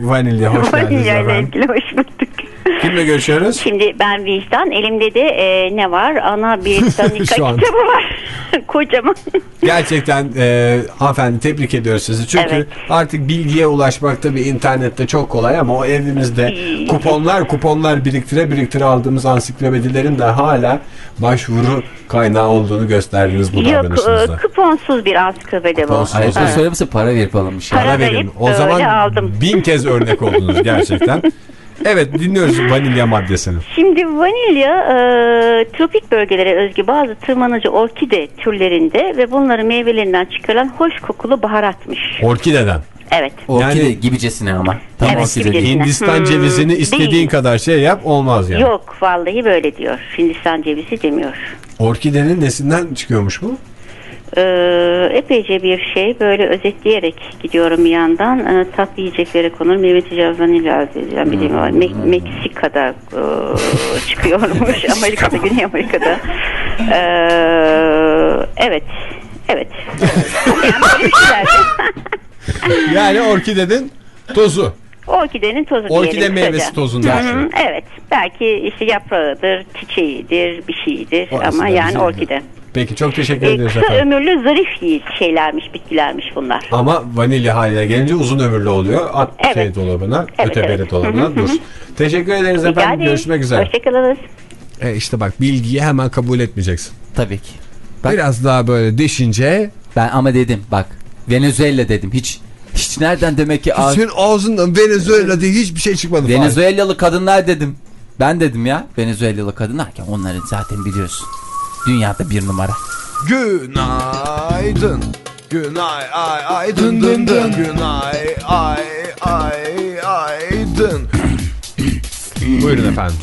Speaker 1: vanilya hoş geldiniz
Speaker 6: vanilya ile ilgili hoş bulduk.
Speaker 1: Kimle görüşüyoruz?
Speaker 6: Şimdi ben vicdan elimde de e, ne var? Ana
Speaker 1: Şu an.
Speaker 6: kitabı var. Kocaman.
Speaker 1: Gerçekten e, hanımefendi tebrik ediyoruz sizi. Çünkü
Speaker 6: Evet.
Speaker 1: artık bilgiye ulaşmak tabii internette çok kolay ama o evimizde kuponlar kuponlar biriktire biriktire aldığımız ansiklopedilerin de hala başvuru kaynağı olduğunu gösterdiniz bu
Speaker 6: Yok
Speaker 1: davranışınızda.
Speaker 6: e, kuponsuz bir ansiklopedi bu.
Speaker 1: Kuponsuz.
Speaker 3: Ayrıca
Speaker 6: Evet.
Speaker 3: söyler misin para verip alın bir şey.
Speaker 6: Para
Speaker 1: verin.
Speaker 6: verip
Speaker 1: O
Speaker 6: öyle
Speaker 1: zaman
Speaker 6: aldım.
Speaker 1: bin kez örnek oldunuz gerçekten. Evet dinliyoruz vanilya maddesini.
Speaker 6: Şimdi vanilya e, tropik bölgelere özgü bazı tırmanıcı orkide türlerinde ve bunların meyvelerinden çıkarılan hoş kokulu baharatmış.
Speaker 1: Orkideden.
Speaker 6: Evet.
Speaker 3: Orkide
Speaker 1: Yani-
Speaker 3: gibicesine ama. Tam
Speaker 6: Evet,
Speaker 3: orkide değil.
Speaker 1: Hindistan
Speaker 6: Hmm,
Speaker 1: cevizini istediğin
Speaker 6: değil.
Speaker 1: kadar şey yap olmaz yani.
Speaker 6: Yok vallahi böyle diyor. Hindistan cevizi demiyor.
Speaker 1: Orkidenin nesinden çıkıyormuş bu?
Speaker 6: Ee, epeyce bir şey böyle özetleyerek gidiyorum bir yandan. Ee, tatlı yiyeceklere konur. Meyve ticaret vanilya elde edeceğim. Var. Me- Meksika'da e, çıkıyormuş. Amerika'da, Güney Amerika'da. Ee, evet. Evet. yani.
Speaker 1: Yani orkidenin tozu.
Speaker 6: Orkidenin tozu
Speaker 1: Orkide
Speaker 6: diyelim
Speaker 1: meyvesi
Speaker 6: kısaca.
Speaker 1: tozundan.
Speaker 6: Hı hı, Evet. Belki işte yaprağıdır, çiçeğidir, bir şeydir
Speaker 1: Orası
Speaker 6: ama yani orkide.
Speaker 1: Peki çok teşekkür
Speaker 6: Ee,
Speaker 1: ediyoruz
Speaker 6: kısa
Speaker 1: efendim.
Speaker 6: ömürlü zarif şeylermiş, bitkilermiş bunlar.
Speaker 1: Ama vanilya haline gelince uzun ömürlü oluyor. At
Speaker 6: Evet.
Speaker 1: şey dolabına,
Speaker 6: Evet,
Speaker 1: öteberi
Speaker 6: evet.
Speaker 1: dolabına dur. Teşekkür ederiz
Speaker 6: Rica
Speaker 1: efendim.
Speaker 6: ederim.
Speaker 1: Görüşmek üzere.
Speaker 6: Hoşçakalınız.
Speaker 1: E işte bak bilgiyi hemen kabul etmeyeceksin.
Speaker 3: Tabii ki. Bak-
Speaker 1: Biraz daha böyle deşince
Speaker 3: Ben ama dedim bak. Venezuela dedim. Hiç hiç nereden demek ki
Speaker 1: senin ağzından Venezuela diye hiçbir şey çıkmadı.
Speaker 3: Venezuelalı kadınlar dedim. Ben dedim ya Venezuelalı kadınlar ki onları zaten biliyorsun. Dünyada bir numara.
Speaker 4: Günaydın. Günay ay ay dın dın dın. Günay ay ay ay dın.
Speaker 1: Buyurun efendim.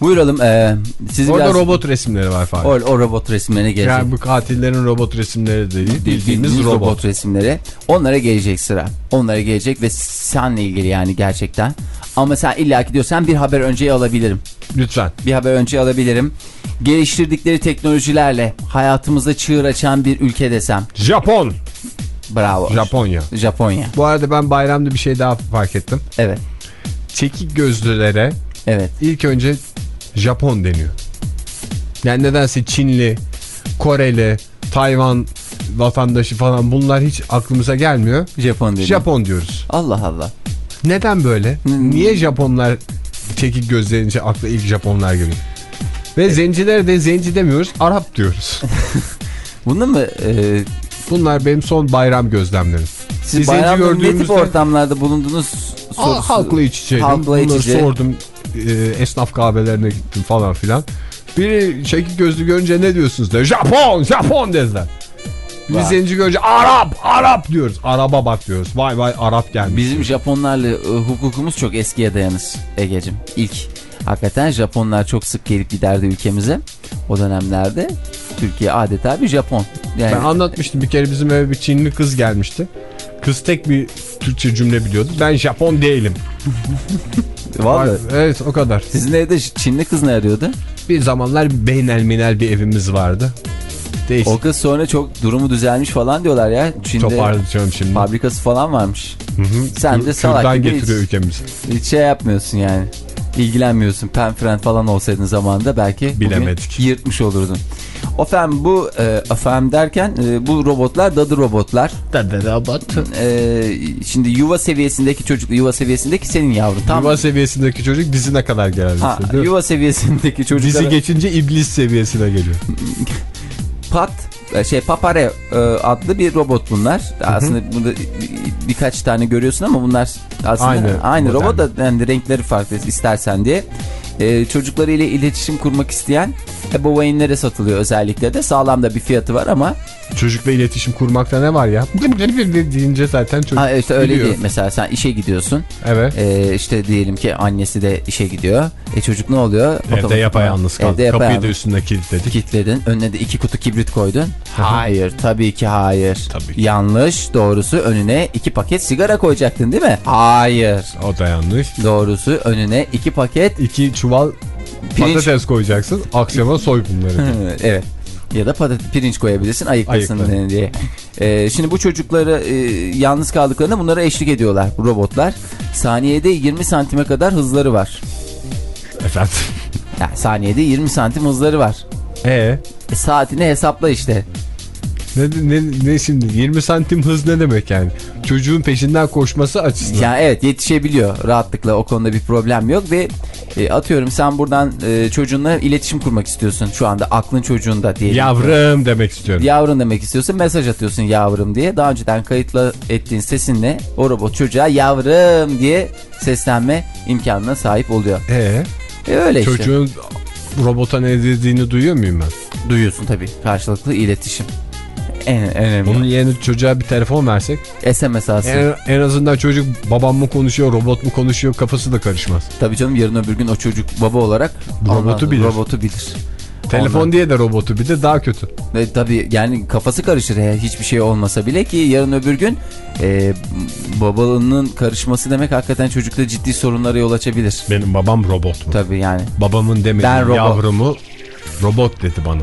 Speaker 3: Buyuralım. E, siz
Speaker 1: Orada
Speaker 3: biraz
Speaker 1: robot resimleri var Fahir.
Speaker 3: o, o robot resimlerine gelecek.
Speaker 1: Yani bu katillerin robot resimleri değil, bildiğimiz
Speaker 3: Bildiğimiz
Speaker 1: robot.
Speaker 3: robot resimleri. Onlara gelecek sıra. Onlara gelecek ve seninle ilgili yani gerçekten. Ama sen illaki diyorsan bir haber önceyi alabilirim.
Speaker 1: Lütfen.
Speaker 3: Bir haber önce alabilirim. Geliştirdikleri teknolojilerle hayatımızda çığır açan bir ülke desem.
Speaker 1: Japon.
Speaker 3: Bravo.
Speaker 1: Japonya.
Speaker 3: Japonya.
Speaker 1: Bu arada ben bayramda bir şey daha fark ettim.
Speaker 3: Evet.
Speaker 1: Çekik gözlülere
Speaker 3: Evet.
Speaker 1: ilk önce Japon deniyor. Yani nedense Çinli, Koreli, Tayvan vatandaşı falan bunlar hiç aklımıza gelmiyor.
Speaker 3: Japon dedim.
Speaker 1: Japon diyoruz.
Speaker 3: Allah Allah.
Speaker 1: Neden böyle?
Speaker 3: Hmm.
Speaker 1: Niye Japonlar çekik gözlenince akla ilk Japonlar geliyor? Ve zencilere de zenci demiyoruz, Arap diyoruz.
Speaker 3: Bunu mu e,
Speaker 1: Bunlar benim son bayram gözlemlerim.
Speaker 3: siz
Speaker 1: zenci
Speaker 3: bayramda ne tip ortamlarda bulundunuz? Sorusu-
Speaker 1: halkla iç içeydim.
Speaker 3: Halkla iç içe.
Speaker 1: sordum. E, esnaf kahvelerine gittim falan filan. Biri çekik gözlü görünce ne diyorsunuz de Japon, Japon dediler. Bir zenci görünce Arap, Arap diyoruz. Araba bak diyoruz. Vay vay Arap gelmiş.
Speaker 3: Bizim Japonlarla e, hukukumuz çok eskiye dayanır Ege'cim. İlk hakikaten Japonlar çok sık gelip giderdi ülkemize. O dönemlerde Türkiye adeta bir Japon. Yani
Speaker 1: Ben anlatmıştım bir kere bizim eve bir Çinli kız gelmişti. Kız tek bir Türkçe cümle biliyordu. Ben Japon değilim.
Speaker 3: vallahi
Speaker 1: Evet o kadar.
Speaker 3: sizin evde Çinli kız ne arıyordu?
Speaker 1: Bir zamanlar beynel minel bir evimiz vardı. Değişik.
Speaker 3: O kız sonra çok durumu düzelmiş falan diyorlar ya. Çin'de
Speaker 1: Toparlayacağım şimdi.
Speaker 3: fabrikası falan varmış.
Speaker 1: Hı hı.
Speaker 3: Sen de salak gibi
Speaker 1: getiriyor
Speaker 3: hiç-
Speaker 1: ülkemize.
Speaker 3: Hiç şey yapmıyorsun yani. İlgilenmiyorsun. Pen friend falan olsaydın zamanında belki
Speaker 1: Bilemedik.
Speaker 3: yırtmış olurdun. Efendim bu e, efendim derken e, bu robotlar dadı robotlar. E, şimdi yuva seviyesindeki çocuk yuva seviyesindeki senin yavrun. Tam
Speaker 1: Yuva seviyesindeki çocuk dizine kadar gelen.
Speaker 3: ha, yuva seviyesindeki çocuklar
Speaker 1: Dizi geçince iblis seviyesine geliyor.
Speaker 3: Pat e, şey Papare e, adlı bir robot bunlar. Aslında burada bir- birkaç tane görüyorsun ama bunlar aslında
Speaker 1: Aynı
Speaker 3: aynı, robot da yani renkleri farklı istersen diye. E, çocuklarıyla iletişim kurmak isteyen ebeveynlere satılıyor özellikle de. Sağlam da bir fiyatı var ama
Speaker 1: Çocukla iletişim kurmakta ne var ya? deyince zaten çocuk
Speaker 3: ha, işte öyle
Speaker 1: biliyor.
Speaker 3: değil. Mesela sen işe gidiyorsun.
Speaker 1: Evet.
Speaker 3: E, işte diyelim ki annesi de işe gidiyor. E çocuk ne oluyor?
Speaker 1: Evde yapayalnız kaldı.
Speaker 3: Evde
Speaker 1: Kapıyı da üstüne kilitledik.
Speaker 3: kilitledin. Önüne de iki kutu kibrit koydun. Hayır tabii ki hayır.
Speaker 1: Tabii ki.
Speaker 3: Yanlış. Doğrusu önüne iki paket sigara koyacaktın değil mi? Hayır.
Speaker 1: O da yanlış.
Speaker 3: Doğrusu önüne iki paket
Speaker 1: İki çuval
Speaker 3: Pirinç.
Speaker 1: patates koyacaksın. Akşama soy bunları.
Speaker 3: evet. Ya da patates, pirinç koyabilirsin ayıklasın
Speaker 1: Ayıkla.
Speaker 3: diye. Ee, şimdi bu çocukları e, yalnız kaldıklarında bunlara eşlik ediyorlar bu robotlar. Saniyede 20 santime kadar hızları var.
Speaker 1: Efendim.
Speaker 3: Yani saniyede 20 santim hızları var.
Speaker 1: Ee,
Speaker 3: E, saatini hesapla işte.
Speaker 1: Ne, ne, ne şimdi 20 santim hız ne demek yani? Çocuğun peşinden koşması açısından.
Speaker 3: Yani evet yetişebiliyor rahatlıkla o konuda bir problem yok ve e, atıyorum sen buradan e, çocuğunla iletişim kurmak istiyorsun şu anda aklın çocuğunda diyelim.
Speaker 1: Yavrum demek istiyorum.
Speaker 3: Yavrun demek istiyorsun mesaj atıyorsun yavrum diye daha önceden kayıtla ettiğin sesinle o robot çocuğa yavrum diye seslenme imkanına sahip oluyor.
Speaker 1: Ee,
Speaker 3: E öyle işte.
Speaker 1: çocuğun robota ne dediğini duyuyor muyum ben?
Speaker 3: Duyuyorsun tabii karşılıklı iletişim. En önemli.
Speaker 1: Onun yerine çocuğa bir telefon versek
Speaker 3: SMS alsın.
Speaker 1: en, en azından çocuk babam mı konuşuyor robot mu konuşuyor kafası da karışmaz.
Speaker 3: Tabii canım yarın öbür gün o çocuk baba olarak
Speaker 1: Robotu
Speaker 3: ondan-
Speaker 1: bilir.
Speaker 3: Robotu bilir.
Speaker 1: Telefon
Speaker 3: Ondan-
Speaker 1: diye de robotu bir de daha kötü.
Speaker 3: Ve tabii yani kafası karışır eğer hiçbir şey olmasa bile ki yarın öbür gün e, babalığının karışması demek hakikaten çocukta ciddi sorunlara yol açabilir.
Speaker 1: Benim babam robot mu?
Speaker 3: Tabii yani.
Speaker 1: Babamın demedi
Speaker 3: Ben robot.
Speaker 1: yavrumu robot dedi bana.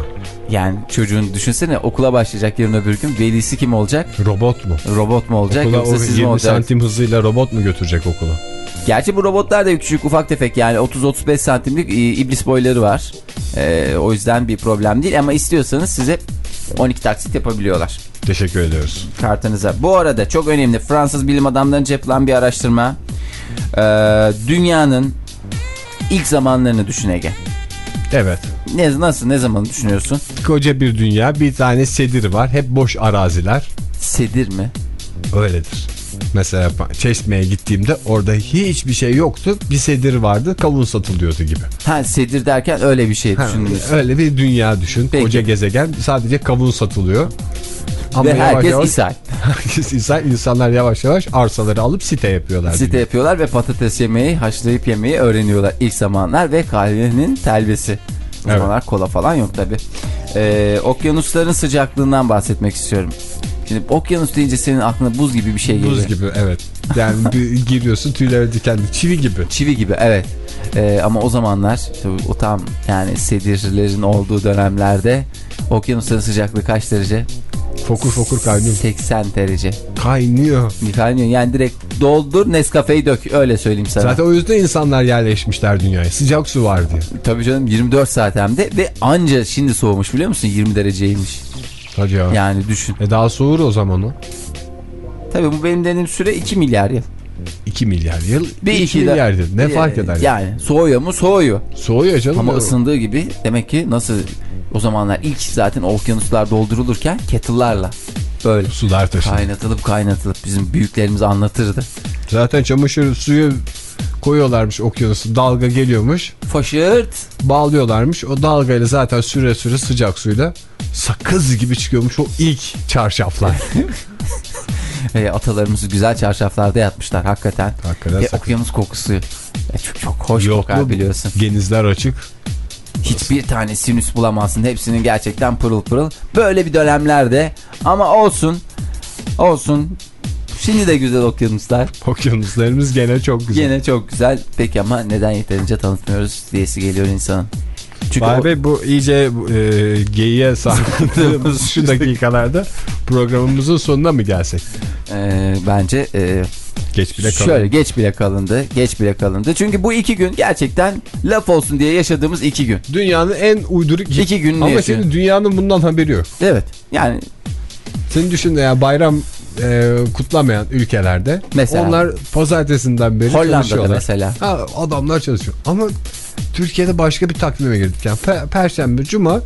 Speaker 3: Yani çocuğun düşünsene okula başlayacak yarın öbür gün velisi kim olacak?
Speaker 1: Robot mu?
Speaker 3: Robot mu olacak
Speaker 1: Okula
Speaker 3: yoksa siz mi
Speaker 1: 20
Speaker 3: olacak?
Speaker 1: santim hızıyla robot mu götürecek okula?
Speaker 3: Gerçi bu robotlar da küçük ufak tefek yani 30-35 santimlik e, iblis boyları var. E, o yüzden bir problem değil ama istiyorsanız size 12 taksit yapabiliyorlar.
Speaker 1: Teşekkür ediyoruz.
Speaker 3: kartınıza. Bu arada çok önemli Fransız bilim adamlarınca yapılan bir araştırma. Ee, dünyanın ilk zamanlarını düşün Ege.
Speaker 1: Evet.
Speaker 3: Ne, nasıl ne zaman düşünüyorsun?
Speaker 1: Koca bir dünya bir tane sedir var. Hep boş araziler.
Speaker 3: Sedir mi?
Speaker 1: Öyledir. Mesela Çeşme'ye gittiğimde orada hiçbir şey yoktu. Bir sedir vardı kavun satılıyordu gibi.
Speaker 3: Ha sedir derken öyle bir şey düşündünüz.
Speaker 1: öyle bir dünya düşün.
Speaker 3: Peki.
Speaker 1: Koca gezegen sadece kavun satılıyor. Ama
Speaker 3: Ve herkes
Speaker 1: yavaş,
Speaker 3: ishal.
Speaker 1: herkes ishal. İnsanlar yavaş yavaş arsaları alıp site yapıyorlar.
Speaker 3: Site yapıyorlar ve patates yemeği, haşlayıp yemeyi öğreniyorlar ilk zamanlar ve kahvenin telvesi. O
Speaker 1: Evet.
Speaker 3: zamanlar kola falan yok tabi. Ee, okyanusların sıcaklığından bahsetmek istiyorum. Şimdi okyanus deyince senin aklına buz gibi bir şey geliyor.
Speaker 1: Buz gibi evet. Yani giriyorsun tüyleri dikenli çivi gibi.
Speaker 3: Çivi gibi evet. Ee, ama o zamanlar tabii o tam yani sedirlerin olduğu dönemlerde okyanusların sıcaklığı kaç derece?
Speaker 1: Fokur fokur kaynıyor.
Speaker 3: 80 derece.
Speaker 1: Kaynıyor.
Speaker 3: Kaynıyor. Yani direkt doldur Nescafe'yi dök. Öyle söyleyeyim sana.
Speaker 1: Zaten o yüzden insanlar yerleşmişler dünyaya. Sıcak su var diye.
Speaker 3: Tabii canım 24 saat hem de ve anca şimdi soğumuş biliyor musun? 20 dereceymiş.
Speaker 1: Hadi ya.
Speaker 3: Yani düşün.
Speaker 1: E daha soğur o zaman o.
Speaker 3: Tabii bu benim dediğim süre 2 milyar yıl.
Speaker 1: 2 milyar yıl.
Speaker 3: Bir
Speaker 1: 2
Speaker 3: iki de-
Speaker 1: milyar yıl. Ne fark
Speaker 3: Ee,
Speaker 1: eder?
Speaker 3: Yani soğuyor mu? Soğuyor.
Speaker 1: Soğuyor canım.
Speaker 3: Ama ısındığı gibi demek ki nasıl o zamanlar ilk zaten okyanuslar doldurulurken kettle'larla böyle
Speaker 1: Sular taşınıyor.
Speaker 3: kaynatılıp kaynatılıp bizim büyüklerimiz anlatırdı.
Speaker 1: Zaten çamaşır suyu koyuyorlarmış okyanusu. Dalga geliyormuş.
Speaker 3: Faşırt.
Speaker 1: Bağlıyorlarmış. O dalgayla zaten süre süre sıcak suyla sakız gibi çıkıyormuş o ilk çarşaflar.
Speaker 3: E, atalarımız güzel çarşaflarda yatmışlar hakikaten.
Speaker 1: Hakikaten sakız.
Speaker 3: okyanus kokusu. E, çok, çok hoş
Speaker 1: Yok
Speaker 3: kokar biliyorsun.
Speaker 1: Genizler açık.
Speaker 3: Hiçbir tane sinüs bulamazsın. Hepsinin gerçekten pırıl pırıl. Böyle bir dönemlerde ama olsun. Olsun. Şimdi de güzel okyanuslar.
Speaker 1: Okyanuslarımız gene çok güzel.
Speaker 3: Yine çok güzel. Peki ama neden yeterince tanıtmıyoruz diyesi geliyor insanın. Çünkü
Speaker 1: Vay
Speaker 3: o-
Speaker 1: be bu iyice e, geyiğe sakladığımız şu dakikalarda programımızın sonuna mı gelsek?
Speaker 3: e, bence e,
Speaker 1: Geç bile kalın.
Speaker 3: şöyle geç bile kalındı. Geç bile kalındı. Çünkü bu iki gün gerçekten laf olsun diye yaşadığımız iki gün.
Speaker 1: Dünyanın en uyduruk
Speaker 3: İki gününü
Speaker 1: Ama
Speaker 3: yaşıyor.
Speaker 1: şimdi dünyanın bundan haberi yok.
Speaker 3: Evet. Yani
Speaker 1: Senin düşün ya bayram e, kutlamayan ülkelerde
Speaker 3: Mesela?
Speaker 1: onlar pazartesinden beri
Speaker 3: Hollanda'da
Speaker 1: çalışıyorlar.
Speaker 3: mesela.
Speaker 1: Ha, adamlar çalışıyor. Ama Türkiye'de başka bir takvime girdik. Yani Pe- Perşembe, Cuma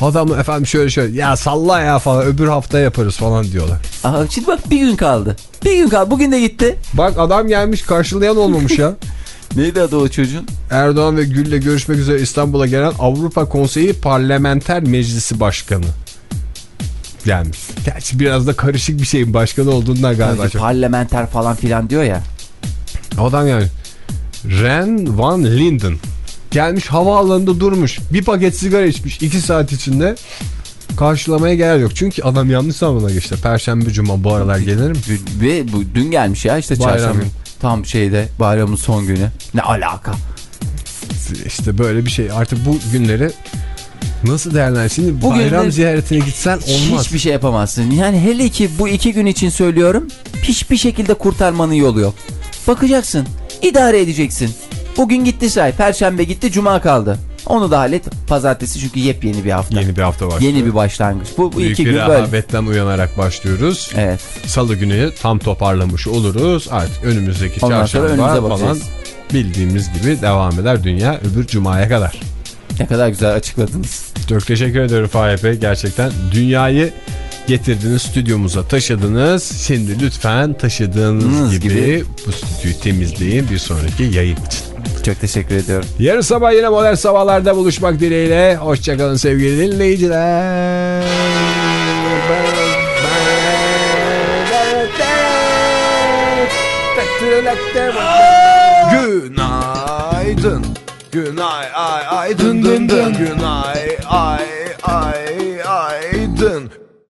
Speaker 1: adam efendim şöyle şöyle ya salla ya falan öbür hafta yaparız falan diyorlar.
Speaker 3: Aha, şimdi bak bir gün kaldı. Bir gün kaldı. Bugün de gitti.
Speaker 1: Bak adam gelmiş karşılayan olmamış ya.
Speaker 3: Neydi adı o çocuğun?
Speaker 1: Erdoğan ve Gül'le görüşmek üzere İstanbul'a gelen Avrupa Konseyi Parlamenter Meclisi Başkanı gelmiş. Gerçi biraz da karışık bir şeyin başkanı olduğundan galiba.
Speaker 3: Tabii,
Speaker 1: çok-
Speaker 3: parlamenter falan filan diyor ya.
Speaker 1: Adam yani Ren Van Linden gelmiş havaalanında durmuş. Bir paket sigara içmiş 2 saat içinde. Karşılamaya gelen yok. Çünkü adam yanlış zamana geçti. Perşembe cuma bu aralar gelirim.
Speaker 3: Ve bu dün gelmiş ya işte
Speaker 1: Bayram
Speaker 3: çarşamba. Tam şeyde bayramın son günü. Ne alaka?
Speaker 1: İşte böyle bir şey. Artık bu günleri nasıl değerlendir? Şimdi
Speaker 3: Bu
Speaker 1: bayram
Speaker 3: günleri-
Speaker 1: ziyaretine gitsen olmaz.
Speaker 3: Hiçbir şey yapamazsın. Yani hele ki bu iki gün için söylüyorum. Hiçbir şekilde kurtarmanın yolu yok. Bakacaksın. idare edeceksin. Bugün gitti say. Perşembe gitti. Cuma kaldı. Onu da hallet. Pazartesi çünkü yepyeni bir hafta. Yeni,
Speaker 1: Yeni bir hafta var.
Speaker 3: bir başlangıç. Bu, bu
Speaker 1: Büyük
Speaker 3: iki gün böyle.
Speaker 1: rehavetten uyanarak başlıyoruz.
Speaker 3: Evet.
Speaker 1: Salı günü tam toparlamış oluruz. Artık önümüzdeki
Speaker 3: Ondan
Speaker 1: çarşamba
Speaker 3: önümüze
Speaker 1: falan
Speaker 3: bakacağız.
Speaker 1: bildiğimiz gibi devam eder dünya öbür cumaya kadar.
Speaker 3: Ne kadar güzel açıkladınız.
Speaker 1: Çok teşekkür ederim Fahir Bey. Gerçekten dünyayı getirdiniz, stüdyomuza taşıdınız. Şimdi lütfen taşıdığınız
Speaker 3: Nız
Speaker 1: gibi,
Speaker 3: gibi.
Speaker 1: bu stüdyoyu temizleyin bir sonraki yayın için.
Speaker 3: Çok teşekkür ediyorum.
Speaker 1: Yarın sabah yine modern sabahlarda buluşmak dileğiyle. Hoşçakalın sevgili dinleyiciler.
Speaker 4: Günaydın. Günay ay ay dın dın dın. Günay